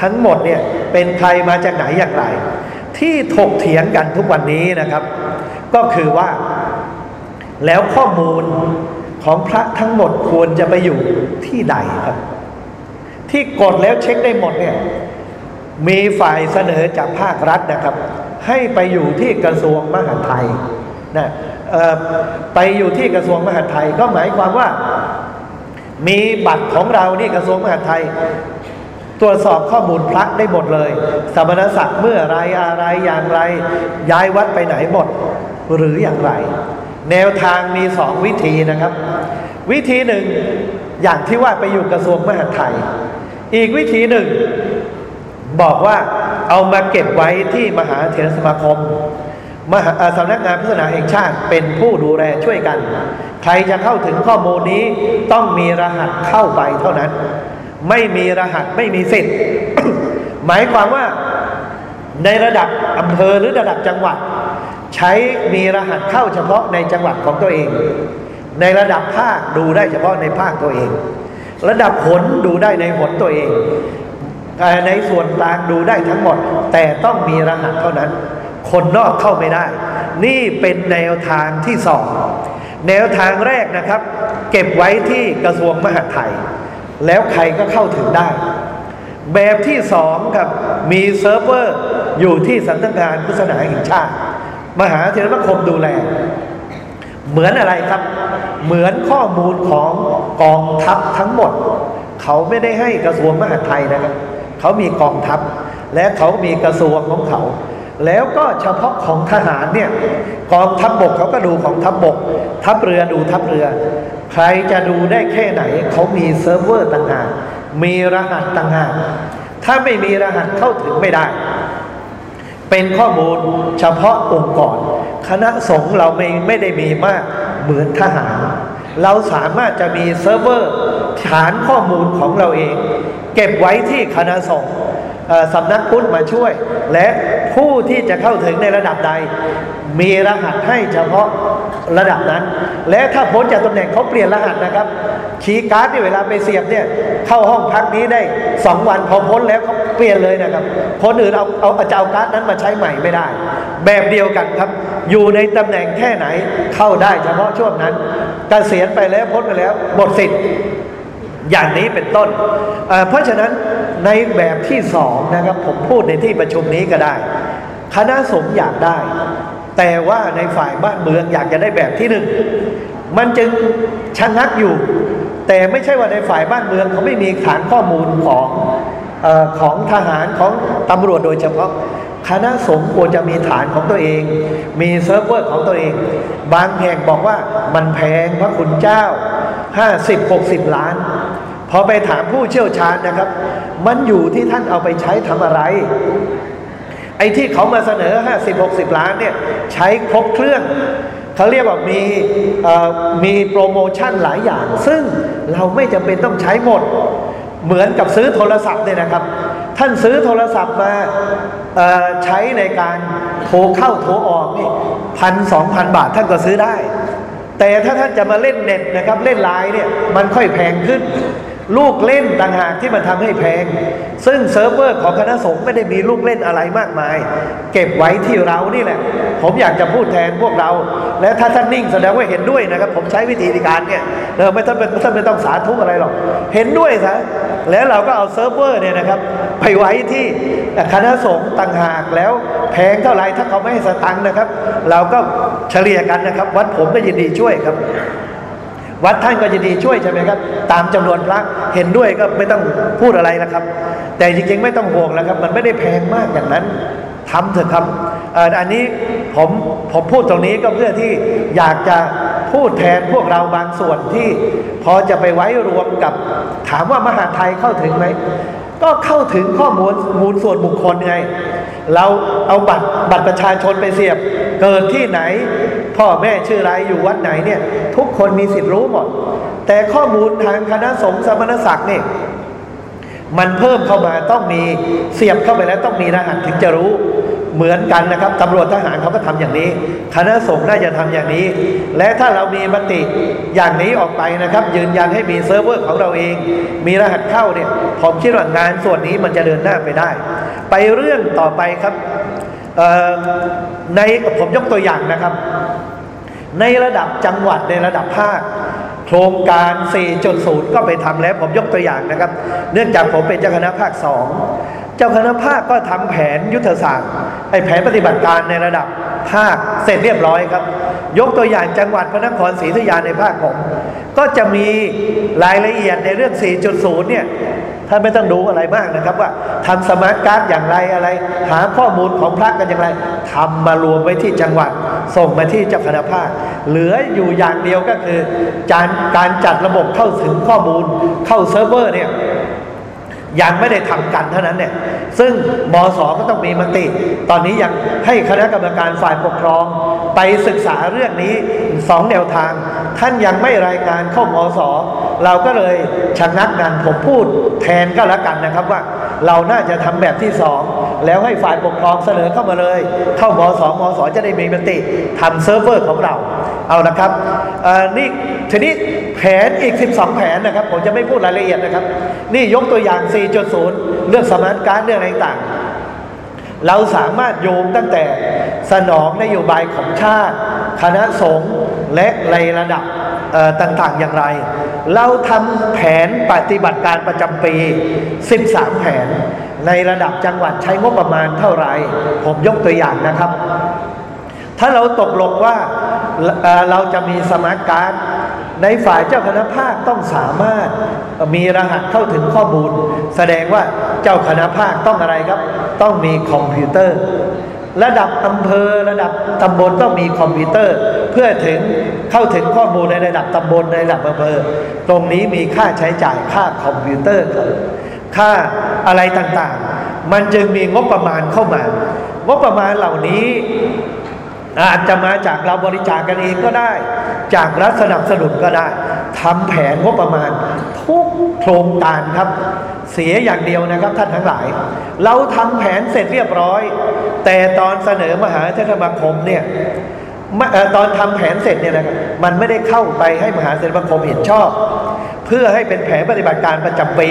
ทั้งหมดเนี่ยเป็นใครมาจากไหนอย่างไร ที่ถกเถียงกันทุกวันนี้นะครับ ก็คือว่า แล้วข้อมูลของพระทั้งหมดควรจะไปอยู่ที่ใดครับ ที่กดแล้วเช็คได้หมดเนี่ยมีฝ่ายเสนอจากภาครัฐนะครับ ให้ไปอยู่ที่กระทรวงมหาดไทยนะไปอยู่ที่กระทรวงมหาดไทยก็หมายความว่า มีบัตรของเรานี่กระทรวงมหาดไทย ตรวจสอบข้อมูลพระได้หมดเลย สมณศักดิ์เมื่อไรอะไรอย่างไร ย้ายวัดไปไหนหมดหรืออย่างไร แนวทางมีสองวิธีนะครับ วิธีหนึ่งอย่างที่ว่าไปอยู่กระทรวงมหาดไทย อีกวิธีหนึ่ง บอกว่า เอามาเก็บไว้ที่มหาเถรสมาคม มหาสำนักงานพุทธศาสนาแห่งชาติเป็นผู้ดูแลช่วยกัน ใครจะเข้าถึงข้อมูลนี้ต้องมีรหัสเข้าไปเท่านั้น ไม่มีรหัสไม่มีสิทธิ์ หมายความว่าในระดับอำเภอหรือระดับจังหวัด ใช้มีรหัสเข้าเฉพาะในจังหวัดของตัวเอง ในระดับภาคดูได้เฉพาะในภาคตัวเอง ระดับผลดูได้ในผลตัวเอง ในส่วนกลางดูได้ทั้งหมด แต่ต้องมีรหัสเท่านั้น คนนอกเข้าไม่ได้ นี่เป็นแนวทางที่สองแนวทางแรกนะครับ เก็บไว้ที่กระทรวงมหาดไทย แล้วใครก็เข้าถึงได้ แบบที่สองครับมีเซิร์ฟเวอร์อยู่ที่สำนักงานพุทธศาสนาแห่งชาติ มหาเถรสมาคมดูแล เหมือนอะไรครับ เหมือนข้อมูลของกองทัพทั้งหมด เขาไม่ได้ให้กระทรวงมหาดไทยนะครับ เขามีกองทัพ และเขามีกระทรวงของเขา แล้วก็เฉพาะของทหารเนี่ยกองทัพบกเขาก็ดูของทัพบก ทัพเรือดูทัพเรือ ใครจะดูได้แค่ไหน เขามีเซิร์ฟเวอร์ต่างหากมีรหัสต่างหากถ้าไม่มีรหัสเข้าถึงไม่ได้ เป็นข้อมูลเฉพาะองค์กรคณะสงฆ์เราไม่ไม่ได้มีมากเหมือนทหาร เราสามารถจะมีเซิร์ฟเวอร์ ฐานข้อมูลของเราเอง เก็บไว้ที่คณะสงฆ์สำนักพุทธมาช่วย และผู้ที่จะเข้าถึงในระดับใด มีรหัสให้เฉพาะระดับนั้น และถ้าพ้นจากตำแหน่งเขาเปลี่ยนรหัสนะครับคีย์การ์ดเนี่เวลาไปเสียบเนี่ยเข้าห้องพักนี้ได้สองวันพอพ้นแล้วเขาเปลี่ยนเลยนะครับคนอื่นเอาเอาจะเอาการ์ดนั้นมาใช้ใหม่ไม่ได้ แบบเดียวกันครับ อยู่ในตำแหน่งแค่ไหนเข้าได้เฉพาะช่วงนั้นกเกษียณไปแล้วพ้นไปแล้วหมดสิทธิ์ อย่างนี้เป็นต้นเเพราะฉะนั้นในแบบที่สองนะครับผมพูดในที่ประชุมนี้ก็ได้ คณะสงฆ์อยากได้ แต่ว่าในฝ่ายบ้านเมืองอยากจะได้แบบที่หนึ่งมันจึงชะงักอยู่ แต่ไม่ใช่ว่าในฝ่ายบ้านเมืองเขาไม่มีฐานข้อมูลของอของทหารของตำรวจโดยเฉพาะคณะสงฆ์ควรจะมีฐานของตัวเอง มีเซิร์ฟเวอร์ของตัวเอง บางแห่งบอกว่ามันแพงพระคุณเจ้า 50 60 ล้าน พอไปถามผู้เชี่ยวชาญนะครับ มันอยู่ที่ท่านเอาไปใช้ทำอะไร ไอ้ที่เขามาเสนอ 50 60 ล้านเนี่ยใช้ครบเครื่องเขาเรียกว่ามีมีโปรโมชั่นหลายอย่าง ซึ่งเราไม่จำเป็นต้องใช้หมด เหมือนกับซื้อโทรศัพท์เนี่ยนะครับ ท่านซื้อโทรศัพท์มาใช้ในการโทรเข้าโทรออกนี่พันสองพันบาทท่านก็ซื้อได้ แต่ถ้าท่านจะมาเล่นเน็ตนะครับ เล่นไลน์เนี่ยมันค่อยแพงขึ้น ลูกเล่นต่างหากที่มันทำให้แพง ซึ่งเซิร์ฟเวอร์ของคณะสงฆ์ไม่ได้มีลูกเล่นอะไรมากมาย เก็บไว้ที่เรานี่แหละ ผมอยากจะพูดแทนพวกเรา และถ้าท่านนิ่งแสดงว่าเห็นด้วยนะครับ ผมใช้วิธีการเนี่ยเออไม่ต้องเป็นท่านไม่ต้องสาธุอะไรหรอก เห็นด้วยซะแล้วเราก็เอาเซิร์ฟเวอร์เนี่ยนะครับ ไปไว้ที่คณะสงฆ์ต่างหากแล้วแพงเท่าไหร่ถ้าเขาไม่ให้สตังค์นะครับ เราก็เฉลี่ยกันนะครับ วัดผมก็ยินดีช่วยครับ วัดท่านก็จะดีช่วยใช่ไหมครับ ตามจำนวนพระเห็นด้วยก็ไม่ต้องพูดอะไรแล้วครับ แต่จริงๆไม่ต้องห่วงแล้วครับ มันไม่ได้แพงมากอย่างนั้นทำเถอะครับอันนี้ผมผมพูดตรงนี้ก็เพื่อที่อยากจะพูดแทนพวกเราบางส่วนที่พอจะไปไว้รวมกับถามว่ามหาไทยเข้าถึงไหมก็เข้าถึงข้อมูลมูลส่วนบุคคลไง เราเอาบัตรบัตรประชาชนไปเสียบ เกิดที่ไหน พ่อแม่ชื่ออะไรอยู่วัดไหนเนี่ย ทุกคนมีสิทธิ์รู้หมด แต่ข้อมูลทางคณะสงฆ์สมณศักดิ์เนี่ยมันเพิ่มเข้ามาต้องมีเสียบเข้าไปแล้วต้องมีรหัสถึงจะรู้เหมือนกันนะครับตำรวจทหารเขาก็ทำอย่างนี้ คณะสงฆ์น่าจะทำอย่างนี้ และถ้าเรามีมติอย่างนี้ออกไปนะครับ ยืนยันให้มีเซิร์ฟเวอร์ของเราเอง มีรหัสเข้าเนี่ยผมคิดว่างานส่วนนี้มันจะเดินหน้าไปได้ ไปเรื่องต่อไปครับ ในผมยกตัวอย่างนะครับ ในระดับจังหวัดในระดับภาค โครงการ 4.0 ก็ไปทำแล้ว ผมยกตัวอย่างนะครับ เนื่องจากผมเป็นเจ้าคณะภาค 2 เจ้าคณะภาคก็ทำแผนยุทธศาสตร์ไอแผนปฏิบัติการในระดับภาคเสร็จเรียบร้อยครับ ยกตัวอย่างจังหวัดพระนครศรีอยุธยาในภาคผมก็จะมีรายละเอียดในเรื่อง 4.0 เนี่ย ท่านไม่ต้องดูอะไรมากนะครับว่าทำสมาร์ทการ์ดอย่างไรอะไร หาข้อมูลของพระกันอย่างไรทำมารวมไว้ที่จังหวัด ส่งมาที่เจ้าคณะภาค เหลืออยู่อย่างเดียวก็คือการการจัดระบบเข้าถึงข้อมูลเข้าเซิร์ฟเวอร์เนี่ยยังไม่ได้ทำกันเท่านั้นเนี่ย ซึ่งมสก็ต้องมีมติ ตอนนี้ยังให้คณะกรรมการฝ่ายปกครอง ไปศึกษาเรื่องนี้สองแนวทาง ท่านยังไม่รายงานเข้ามส เราก็เลยชะงักงานผมพูดแทนก็แล้วกันนะครับว่า เราน่าจะทำแบบที่สองแล้วให้ฝ่ายปกครองเสนอเข้ามาเลย เข้ามสมสจะได้มีมติทำเซิร์ฟเวอร์ของเราเอานะครับนี่ทีนี้แผนอีก 12 แผนนะครับ ผมจะไม่พูดรายละเอียดนะครับ นี่ยกตัวอย่าง 4.0 เรื่องสมาร์ทการ์ดเรื่องอะไรต่างเราสามารถโยงตั้งแต่สนองนโยบายของชาติ คณะสงฆ์และในระดับ ต่างๆอย่างไร เราทำแผนปฏิบัติการประจำปี 13 แผน ในระดับจังหวัดใช้งบประมาณเท่าไหร่ ผมยกตัวอย่างนะครับ ถ้าเราตกลงว่าเราจะมีสมาร์ทการ์ดในฝ่ายเจ้าคณะภาคต้องสามารถมีรหัสเข้าถึงข้อมูล แสดงว่าเจ้าคณะภาคต้องอะไรครับ ต้องมีคอมพิวเตอร์ ระดับอำเภอระดับตำบลต้องมีคอมพิวเตอร์ เพื่อถึง เข้าถึงข้อมูลในระดับตำบลในระดับอำเภอตรงนี้มีค่าใช้จ่ายค่าคอมพิวเตอร์ค่าอะไรต่างๆ มันจึงมีงบประมาณเข้ามางบประมาณเหล่านี้อาจจะมาจากเราบริจาคกันเองก็ได้ จากรัฐสนับสนุนก็ได้ทำแผนงบประมาณ ทุกโครงการครับ เสียอย่างเดียวนะครับท่านทั้งหลาย เราทำแผนเสร็จเรียบร้อย แต่ตอนเสนอมหาเทรสมาคมเนี่ย ตอนทำแผนเสร็จเนี่ยนะครับมันไม่ได้เข้าไปให้มหาเทรสมาคมเห็นชอบ เพื่อให้เป็นแผนปฏิบัติการประจำปี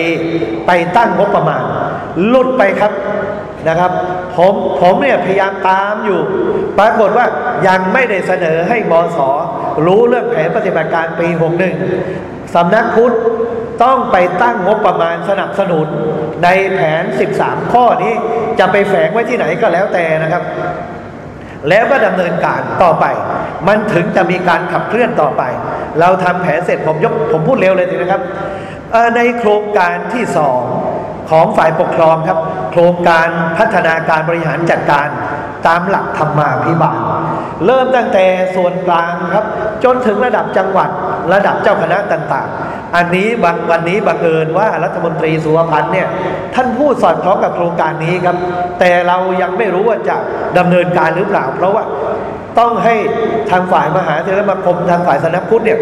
ไปตั้งงบประมาณหลุดไปครับนะครับ ผมผมเนี่ยพยายามตามอยู่ ปรากฏว่ายังไม่ได้เสนอให้มสรู้เรื่องแผนปฏิบัติการปี 61สำนักพุทธต้องไปตั้งงบประมาณสนับสนุน ในแผน 13 ข้อนี้จะไปแฝงไว้ที่ไหนก็แล้วแต่นะครับ แล้วก็ดำเนินการต่อไป มันถึงจะมีการขับเคลื่อนต่อไป เราทำแผนเสร็จผมยกผมพูดเร็วเลยนะครับ ในโครงการที่สองของฝ่ายปกครองครับ โครงการพัฒนาการบริหารจัดการตามหลักธรรมาภิบาล เริ่มตั้งแต่ส่วนกลางครับ จนถึงระดับจังหวัดระดับเจ้าคณะต่างๆ อันนี้บางวันนี้บังเอิญว่ารัฐมนตรีสุวพันธ์เนี่ยท่านพูดสอดคล้องกับโครงการนี้ครับ แต่เรายังไม่รู้ว่าจะดำเนินการหรือเปล่า เพราะว่าต้องให้ทางฝ่ายมหาเถรสมาคมทางฝ่ายสนับพุทธเนี่ย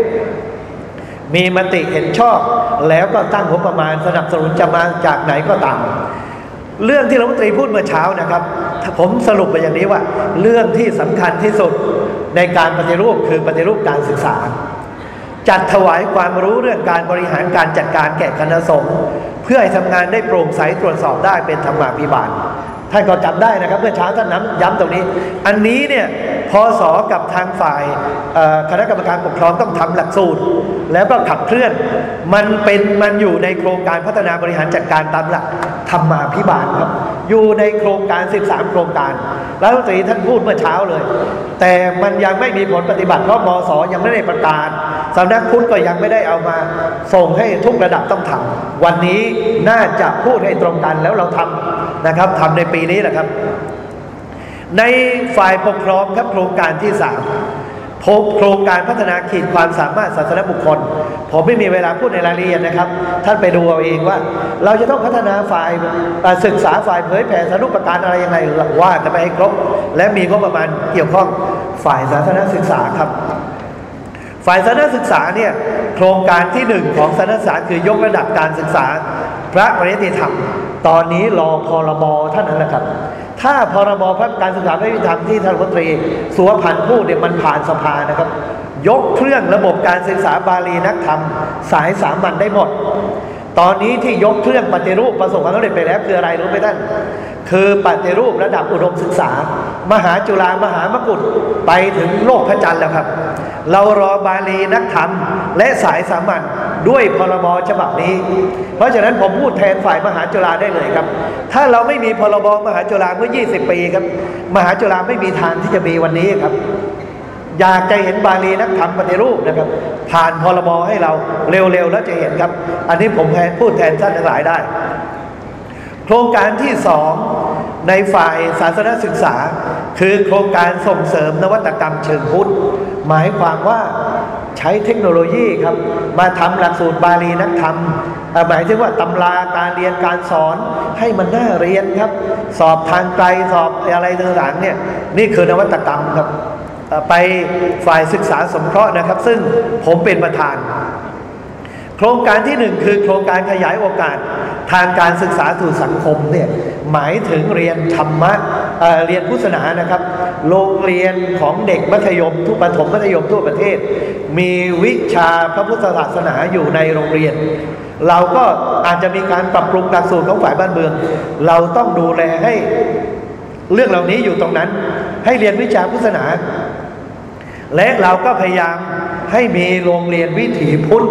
มีมติเห็นชอบ แล้วก็ตั้งงบประมาณสนับสนุนจะมาจากไหนก็ตามเรื่องที่รัฐมนตรีพูดเมื่อเช้านะครับ ผมสรุปไปอย่างนี้ว่า เรื่องที่สำคัญที่สุดในการปฏิรูปคือปฏิรูปการศึกษา จัดถวายความรู้เรื่องการบริหารการจัดการแก่คณะสงฆ์เพื่อให้ทำงานได้โปร่งใสตรวจสอบได้เป็นธรรมาภิบาล ท่านก็จำได้นะครับเมื่อเช้าท่านน้ำย้ำตรงนี้ อันนี้เนี่ยพอสอกับทางฝ่ายคณะกรรมการปกครองต้องทำหลักสูตร แล้วก็ขับเคลื่อน มันเป็นมันอยู่ในโครงการพัฒนาบริหารจัดการตามหลักธรรมาพิบาลครับ อยู่ในโครงการ 13 โครงการแล้วตรีท่านพูดเมื่อเช้าเลย แต่มันยังไม่มีผลปฏิบัติเพราะมสยังไม่ได้ประกาศสำนักพุทธก็ยังไม่ได้เอามา ส่งให้ทุกระดับต้องทำวันนี้น่าจะพูดให้ตรงกันแล้วเราทำ นะครับทำในปีนี้แหละครับ ในฝ่ายปกครองครับโครงการที่สามพบโครงการพัฒนาขีดความสามารถศาสนบุคคล ผมไม่มีเวลาพูดในรายละเอียดนะครับ ท่านไปดูเอาเองว่า เราจะต้องพัฒนาฝ่ายศึกษาฝ่ายเผยแผ่สารุปการอะไรยังไงว่าจะไปให้ครบ และมีงบประมาณเกี่ยวข้องฝ่ายสาธารณศึกษาครับ ฝ่ายสาธารณศึกษาเนี่ยโครงการที่หนึ่งของสาธารณศึกษาคือยกระดับการศึกษา พระปริยติธรรม ตอนนี้รอพรบท่านนั้นแหละครับ ถ้าพรบพัฒการศึกษาไม่มีธรรมที่ท่านรัฐมนตรีสุวพันธ์พูดเนี่ยมันผ่านสภานะครับ ยกเครื่องระบบการศึกษาบาลีนักธรรม สายสามัญได้หมด ตอนนี้ที่ยกเครื่องปฏิรูปประสบความสำเร็จไปแล้วคืออะไรรู้ไหมท่าน คือปฏิรูประดับอุดมศึกษา มหาจุฬามหามกุฏไปถึงโลกพระจันทร์แล้วครับ เรารอบาลีนักธรรมและสายสามัญด้วยพรบฉบับนี้ เพราะฉะนั้นผมพูดแทนฝ่ายมหาจุฬาได้เลยครับ ถ้าเราไม่มีพรบมหาจุฬาเมื่อ 20 ปีครับ มหาจุฬาไม่มีทางที่จะมีวันนี้ครับ อยากจะเห็นบาลีนักธรรมปฏิรูปนะครับ ผ่านพรบให้เราเร็วๆแล้วจะเห็นครับ อันนี้ผมแทนพูดแทนท่านทั้งหลายได้ โครงการที่สอง ในฝ่ายศาสนศึกษา คือโครงการส่งเสริมนวัตกรรมเชิงพุทธ หมายความว่าใช้เทคโนโลยีครับ มาทำหลักสูตรบาลีนักธรรม หมายถึงว่าตำราการเรียนการสอนให้มันน่าเรียนครับ สอบทางไกลสอบอะไรต่างๆเนี่ยนี่คือนวัตกรรมครับไปฝ่ายศึกษาสงเคราะห์นะครับ ซึ่งผมเป็นประธาน โครงการที่หนึ่งคือโครงการขยายโอกาสทางการศึกษาสู่สังคมเนี่ยหมายถึงเรียนธรรมะเเรียนพุทธศาสนานะครับ โรงเรียนของเด็กมัธยมทุกประถมมัธยมทั่วประเทศ มีวิชาพระพุทธศาสนาอยู่ในโรงเรียน เราก็อาจจะมีการปรับปรุงหลักสูตรของฝ่ายบ้านเมือง เราต้องดูแลให้เรื่องเหล่านี้อยู่ตรงนั้น ให้เรียนวิชาพุทธศาสนา และเราก็พยายามให้มีโรงเรียนวิถีพุทธ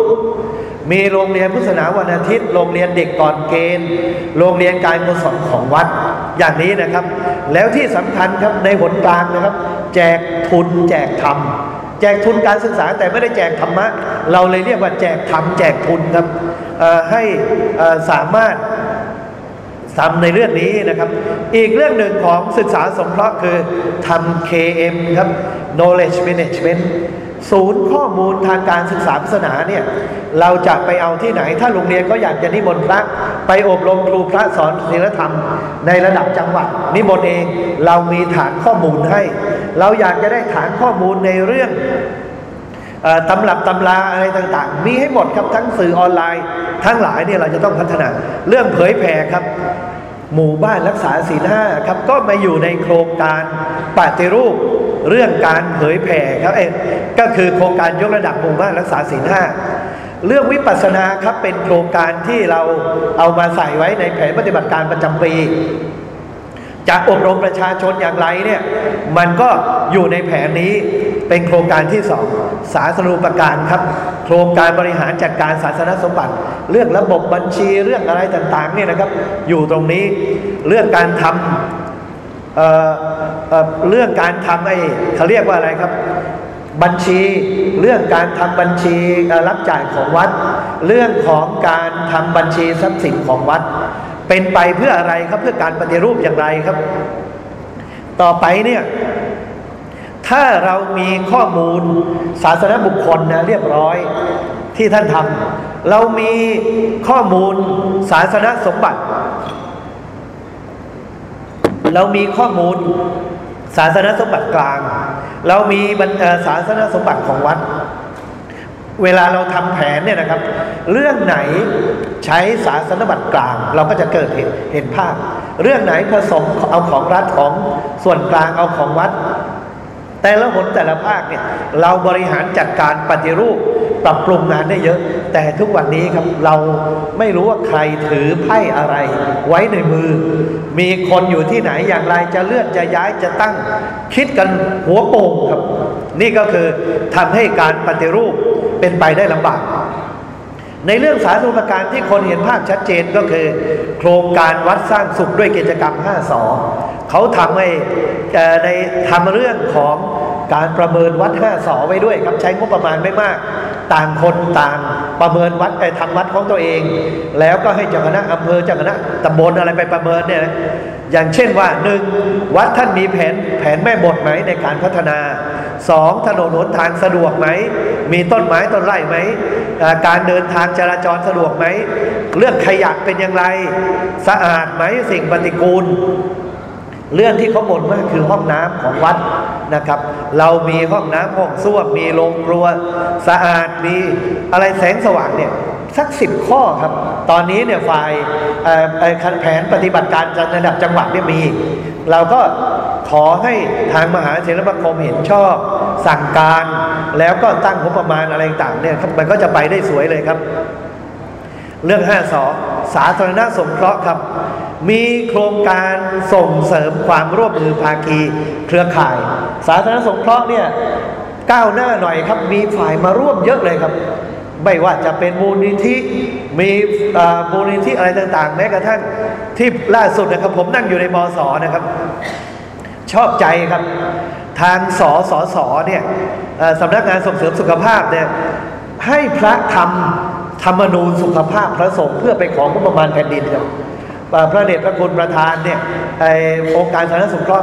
มีโรงเรียนพุทธศาสนาวันอาทิตย์ โรงเรียนเด็กก่อนเกณฑ์ โรงเรียนการกุศลของวัดอย่างนี้นะครับ แล้วที่สำคัญครับในหนกลางนะครับ แจกทุนแจกธรรมแจกทุนการศึกษาแต่ไม่ได้แจกธรรมะ เราเลยเรียกว่าแจกธรรมแจกทุนครับให้สามารถทำในเรื่องนี้นะครับ อีกเรื่องหนึ่งของศึกษาสงเคราะห์คือทำ KM ครับ knowledge management ศูนย์ข้อมูลทางการศึกษาศาสนาเนี่ยเราจะไปเอาที่ไหน ถ้าโรงเรียนก็อยากจะนิมนต์พระไปอบรมครูพระสอนศีลธรรม ในระดับจังหวัดนิมนต์เองเรามีฐานข้อมูลให้ เราอยากจะได้ฐานข้อมูลในเรื่องตำรับตำราอะไรต่างๆ มีให้หมดครับทั้งสื่อออนไลน์ ทั้งหลายเนี่ยเราจะต้องพัฒนาเรื่องเผยแผ่ครับ หมู่บ้านรักษาศีลห้าครับก็มาอยู่ในโครงการปฏิรูป เรื่องการเผยแผ่ครับเองก็คือโครงการยกระดับหมู่บ้านรักษาศีลห้าเรื่องวิปัสสนาครับเป็นโครงการที่เราเอามาใส่ไว้ในแผนปฏิบัติการประจำปีจะอบรมประชาชนอย่างไรเนี่ยมันก็อยู่ในแผนนี้เป็นโครงการที่สองสาธารณูปการครับ โครงการบริหารจัดการศาสนสมบัติ เรื่องระบบบัญชีเรื่องอะไรต่างๆเนี่ยนะครับ อยู่ตรงนี้เรื่องการทำ เเรื่องการทำไอ้เขาเรียกว่าอะไรครับ บัญชีเรื่องการทำบัญชีรับจ่ายของวัด เรื่องของการทำบัญชีทรัพย์สินของวัด เป็นไปเพื่ออะไรครับเพื่อการปฏิรูปอย่างไรครับ ต่อไปเนี่ยถ้าเรามีข้อมูลศาสนบุคคลนะเรียบร้อยที่ท่านทำเรามีข้อมูลศาสนสมบัติ เรามีข้อมูล ศาสนสมบัติกลาง เรามีบรรเอ่อศาสนสมบัติของวัด เวลาเราทำแผนเนี่ยนะครับ เรื่องไหนใช้ศาสนบัตรกลาง เราก็จะเกิดเห็นเห็นภาพ เรื่องไหนผสมเอาของรัฐของส่วนกลางเอาของวัด แต่ละหนแต่ละภาคเนี่ยเราบริหารจัดการปฏิรูป ปรับปรุงงานได้เยอะ แต่ทุกวันนี้ครับเราไม่รู้ว่าใครถือไพ่อะไร ไว้ในมือ มีคนอยู่ที่ไหนอย่างไรจะเลื่อนจะย้ายจะตั้ง คิดกันหัวโป่งครับ นี่ก็คือทำให้การปฏิรูปเป็นไปได้ลำบากในเรื่องสาธารณการที่คนเห็นภาพชัดเจนก็คือ โครงการวัดสร้างสุขด้วยกิจกรรม 5สอเขาทำให้เอ่ในทำเรื่องของ การประเมินวัด5สอไว้ด้วยครับใช้งบประมาณไม่มาก ต่างคนต่างประเมินวัดไอ้ทำวัดของตัวเอง แล้วก็ให้เจ้าคณะอำเภอเจ้าคณะตำบลอะไรไปประเมินเนี่ยอย่างเช่นว่าหนึ่งวัดท่านมีแผนแผนแม่บทไหมในการพัฒนาสองถนนหนทางสะดวกไหม มีต้นไม้ต้นไร่ไหม การเดินทางจราจรสะดวกไหม เรื่องขยะเป็นอย่างไร สะอาดไหมสิ่งปฏิกูล เรื่องที่เขาบ่นมากคือห้องน้ำของวัดนะครับ เรามีห้องน้ำห้องส้วมมีโรงครัวสะอาดมีอะไรแสงสว่างเนี่ยสักสิบข้อครับ ตอนนี้เนี่ยฝ่ายแผนปฏิบัติการระดับจังหวัดเนี่ยมี เราก็ขอให้ทางมหาเถรสมาคมเห็นชอบ สั่งการแล้วก็ตั้งงบประมาณอะไรต่างเนี่ยครับมันก็จะไปได้สวยเลยครับ เรื่อง5สอสาธารณสงเคราะห์ครับ มีโครงการส่งเสริมความร่วมมือภาคีเครือข่าย สาธารณสงเคราะห์เนี่ยก้าวหน้าหน่อยครับ มีฝ่ายมาร่วมเยอะเลยครับ ไม่ว่าจะเป็นมูลนิธิมีมูลนิธิอะไรต่างๆ แม้กระทั่งที่ล่าสุดนะครับ ผมนั่งอยู่ในมสนะครับ ชอบใจครับ ทางสสสเนี่ยสำนักงานส่งเสริมสุขภาพเนี่ยให้พระทำ ธรรมนูญสุขภาพพระสงฆ์เพื่อไปของงบประมาณแผ่นดินครับเอ่อพระเดชพระคุณประธานเนี่ยไอองค์การสาธารณสุขก็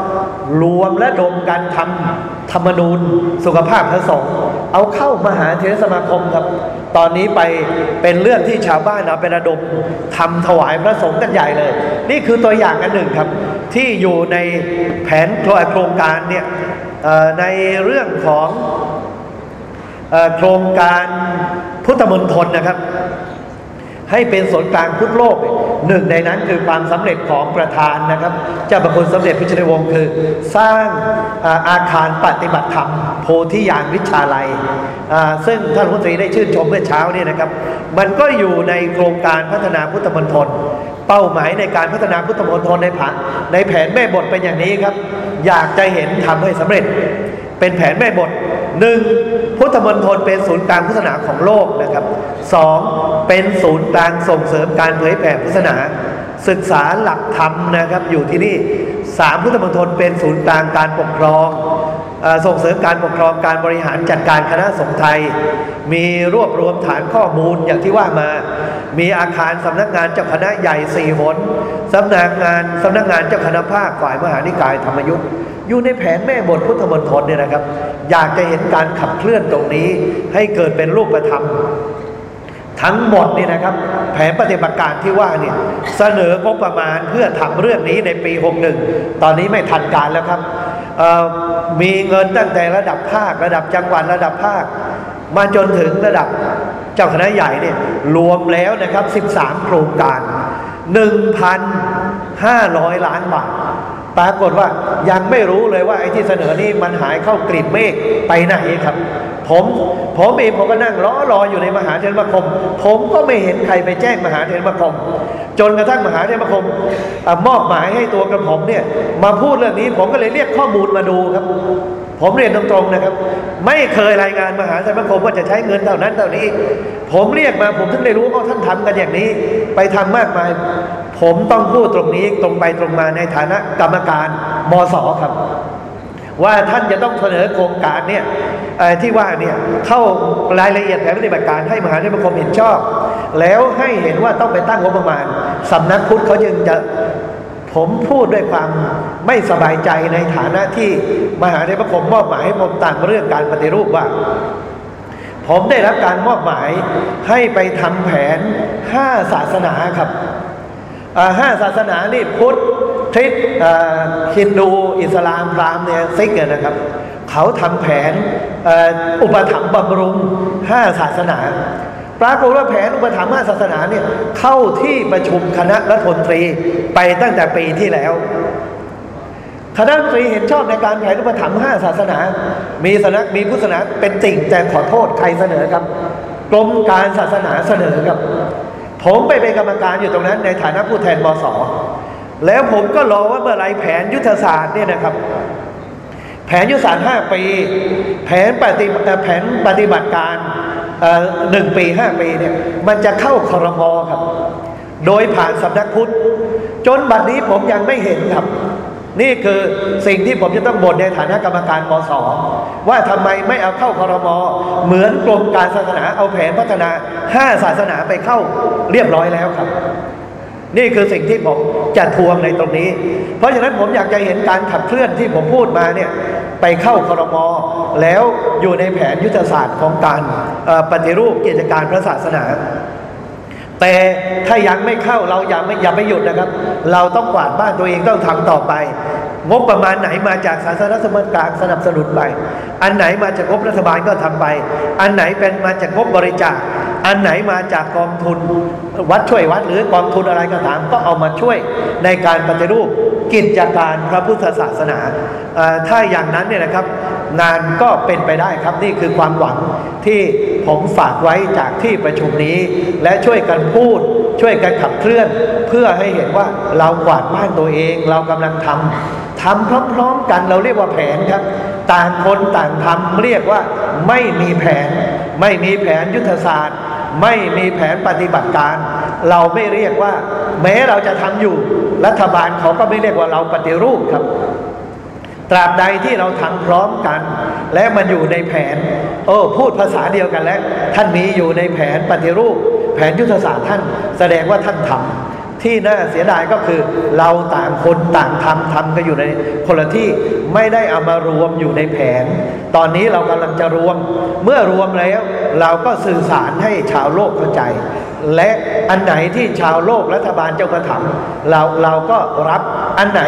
รวมและดมการทำธรรมนูญสุขภาพพระสงฆ์เอาเข้ามหาเทรสมาคมครับ ตอนนี้ไปเป็นเรื่องที่ชาวบ้านเอาไประดมทำถวายพระสงฆ์กันใหญ่เลย นี่คือตัวอย่างอันหนึ่งครับ ที่อยู่ในแผนโครงการเนี่ยในเรื่องของ โครงการพุทธมณฑลนะครับ ให้เป็นศูนย์กลางพุทธโลกหนึ่งในนั้นคือความสำเร็จของประธานนะครับ เจ้าประคุณสมเด็จพระเจ้าอยู่หัวงศ์คือ สร้างอาคารปฏิบัติธรรม โพธิญาณวิชาลัย ซึ่งท่านรัฐมนตรีได้ชื่นชมเมื่อเช้าเนี่ยนะครับ มันก็อยู่ในโครงการพัฒนาพุทธมณฑลเป้าหมายในการพัฒนาพุทธมณฑลในผาในแผนแม่บทเป็นอย่างนี้ครับ อยากจะเห็นทำให้สำเร็จ เป็นแผนแม่บทหนึ่งพุทธมณฑลเป็นศูนย์กลางพุทธศาสนาของโลกนะครับสองเป็นศูนย์กลางส่งเสริมการเผยแผ่พุทธศาสนา ศึกษาหลักธรรมนะครับอยู่ที่นี่สามพุทธมณฑลเป็นศูนย์กลางการปกครองส่งเสริมการปกครองการบริหารจัดการคณะสงฆ์ไทย มีรวบรวมฐานข้อมูลอย่างที่ว่ามา มีอาคารสำนักงานเจ้าคณะใหญ่สี่หนสำนักงานสำนักงานเจ้าคณะภาคฝ่ายมหานิกายธรรมยุทธ์ อยู่ในแผนแม่บทพุทธมณฑลเนี่ยนะครับ อยากจะเห็นการขับเคลื่อนตรงนี้ ให้เกิดเป็นรูปธรรมทั้งหมดนี่นะครับ แผนปฏิบัติการที่ว่าเนี่ยเสนองบประมาณเพื่อทำเรื่องนี้ในปี 61 ตอนนี้ไม่ทันการแล้วครับมีเงินตั้งแต่ระดับภาค ระดับจังหวัดระดับภาค มาจนถึงระดับเจ้าคณะใหญ่เนี่ยรวมแล้วนะครับ 13 โครงการ 500ล้านบาท ปรากฏว่ายังไม่รู้เลยว่าไอ้ที่เสนอนี้มันหายเข้ากลีบเมฆไปไหนครับ ผมผมเองผมก็นั่งรอรออยู่ในมหาเทรมคม ผมก็ไม่เห็นใครไปแจ้งมหาเทรมคม จนกระทั่งมหาเทรมคมอมอบหมายให้ตัวกระผมเนี่ยมาพูดเรื่องนี้ผมก็เลยเรียกข้อมูลมาดูครับผมเรียนตรงๆนะครับ ไม่เคยรายงานมหาสมาคมว่าจะใช้เงินเท่านั้นเท่านี้ ผมเรียกมาผมถึงได้รู้ว่าท่านทำกันอย่างนี้ ไปทำมากมาย ผมต้องพูดตรงนี้ตรงไปตรงมาในฐานะกรรมการมสครับ ว่าท่านจะต้องเสนอโครงการเนี่ยที่ว่าเนี่ยเข้ารายละเอียดแผนปฏิบัติการให้มหาสมาคมเห็นชอบ แล้วให้เห็นว่าต้องไปตั้งงบประมาณสำนักพุทธเขาจึงจะผมพูดด้วยความไม่สบายใจในฐานะที่มหาเทพคมมอบหมายให้ผมต่างเรื่องการปฏิรูปว่า ผมได้รับการมอบหมายให้ไปทำแผนห้าศาสนาครับ ห้าศาสนานี่พุทธคริสต์ฮินดูอิสลามพราหมณ์เนี่ยซิกเนี่ยนะครับ เขาทำแผนอุปถัมภ์บำรุงห้าศาสนาปรากฏว่าแผนอุปถัมภ์ศาสนาเนี่ยเข้าที่ประชุมคณะรัฐมนตรีไปตั้งแต่ปีที่แล้ว คณะรัฐมนตรีเห็นชอบในการแผนอุปถัมภ์ห้าศาสนา มีสนักมีผู้ศาสนาเป็นติ่งแต่ขอโทษใครเสนอครับกรมการศาสนาเสนอครับ ผมไปเป็นกรรมการอยู่ตรงนั้น ในฐานะผู้แทนบสแล้วผมก็รอว่าเมื่อไรแผนยุทธศาสตร์เนี่ยนะครับ แผนยุทธศาสตร์ 5 ปี แผนปฏิแผนปฏิบัติการหนึ่งปีห้าปีเนี่ยมันจะเข้าคอรมอครับ โดยผ่านสำนักพุทธ จนบัดนี้ผมยังไม่เห็นครับ นี่คือสิ่งที่ผมจะต้องบ่นในฐานะกรรมการปสว่าทำไมไม่เอาเข้าคอรมอเหมือนกรมการศาสนาเอาแผนพัฒนาห้าศาสนาไปเข้าเรียบร้อยแล้วครับ นี่คือสิ่งที่ผมจะทวงในตรงนี้ เพราะฉะนั้นผมอยากจะเห็นการขับเคลื่อนที่ผมพูดมาเนี่ยไปเข้าครมอแล้วอยู่ในแผนยุทธศาสตร์ของการปฏิรูปกิจการพระศาสนา แต่ถ้ายังไม่เข้าเราอย่าไม่อย่าไม่หยุดนะครับ เราต้องกวาดบ้านตัวเองต้องทำต่อไป งบประมาณไหนมาจากศาสนสมกลารสนับสนุนไป อันไหนมาจากงบรัฐบาลก็ทำไป อันไหนเป็นมาจากงบบริจาค อันไหนมาจากกองทุนวัดช่วยวัดหรือกองทุนอะไรก็ตามก็เอามาช่วยในการปฏิรูปกิจการพระพุทธศาสนา ถ้าอย่างนั้นเนี่ยนะครับ งานก็เป็นไปได้ครับนี่คือความหวังที่ผมฝากไว้จากที่ประชุมนี้ และช่วยกันพูด ช่วยกันขับเคลื่อน เพื่อให้เห็นว่าเรากวาดบ้านตัวเอง เรากำลังทำทำพร้อมๆกันเราเรียกว่าแผนครับ ต่างคนต่างทำเรียกว่าไม่มีแผน ไม่มีแผนยุทธศาสตร์ ไม่มีแผนปฏิบัติการ เราไม่เรียกว่า แม้เราจะทำอยู่ รัฐบาลเขาก็ไม่เรียกว่าเราปฏิรูปครับ ตราบใดที่เราทำพร้อมกัน และมันอยู่ในแผนเออพูดภาษาเดียวกันแล้ว ท่านมีอยู่ในแผนปฏิรูป แผนยุทธศาสตร์ท่านแสดงว่าท่านทำที่น่าเสียดายก็คือ เราต่างคนต่างทำทำกันอยู่ในคนละที่ไม่ได้เอามารวมอยู่ในแผน ตอนนี้เรากำลังจะรวม เมื่อรวมแล้ว เราก็สื่อสารให้ชาวโลกเข้าใจ และอันไหนที่ชาวโลกรัฐบาลเจ้ากระทำเราเราก็รับอันไหน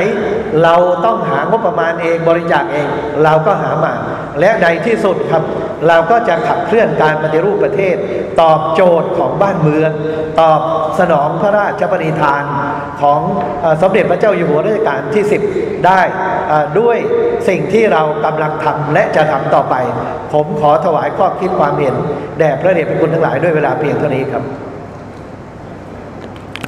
เราต้องหางบประมาณเองบริจาคเอง เราก็หามา และในที่สุดครับ เราก็จะขับเคลื่อนการปฏิรูปประเทศ ตอบโจทย์ของบ้านเมือง ตอบสนองพระราชปณิธานของสมเด็จพระเจ้าอยู่หัวรัชกาลที่ 10 ได้ด้วยสิ่งที่เรากำลังทำและจะทำต่อไป ผมขอถวายข้อคิดความเห็น แด่พระเดชพระคุณทั้งหลายด้วยเวลาเพียงเท่านี้ครับ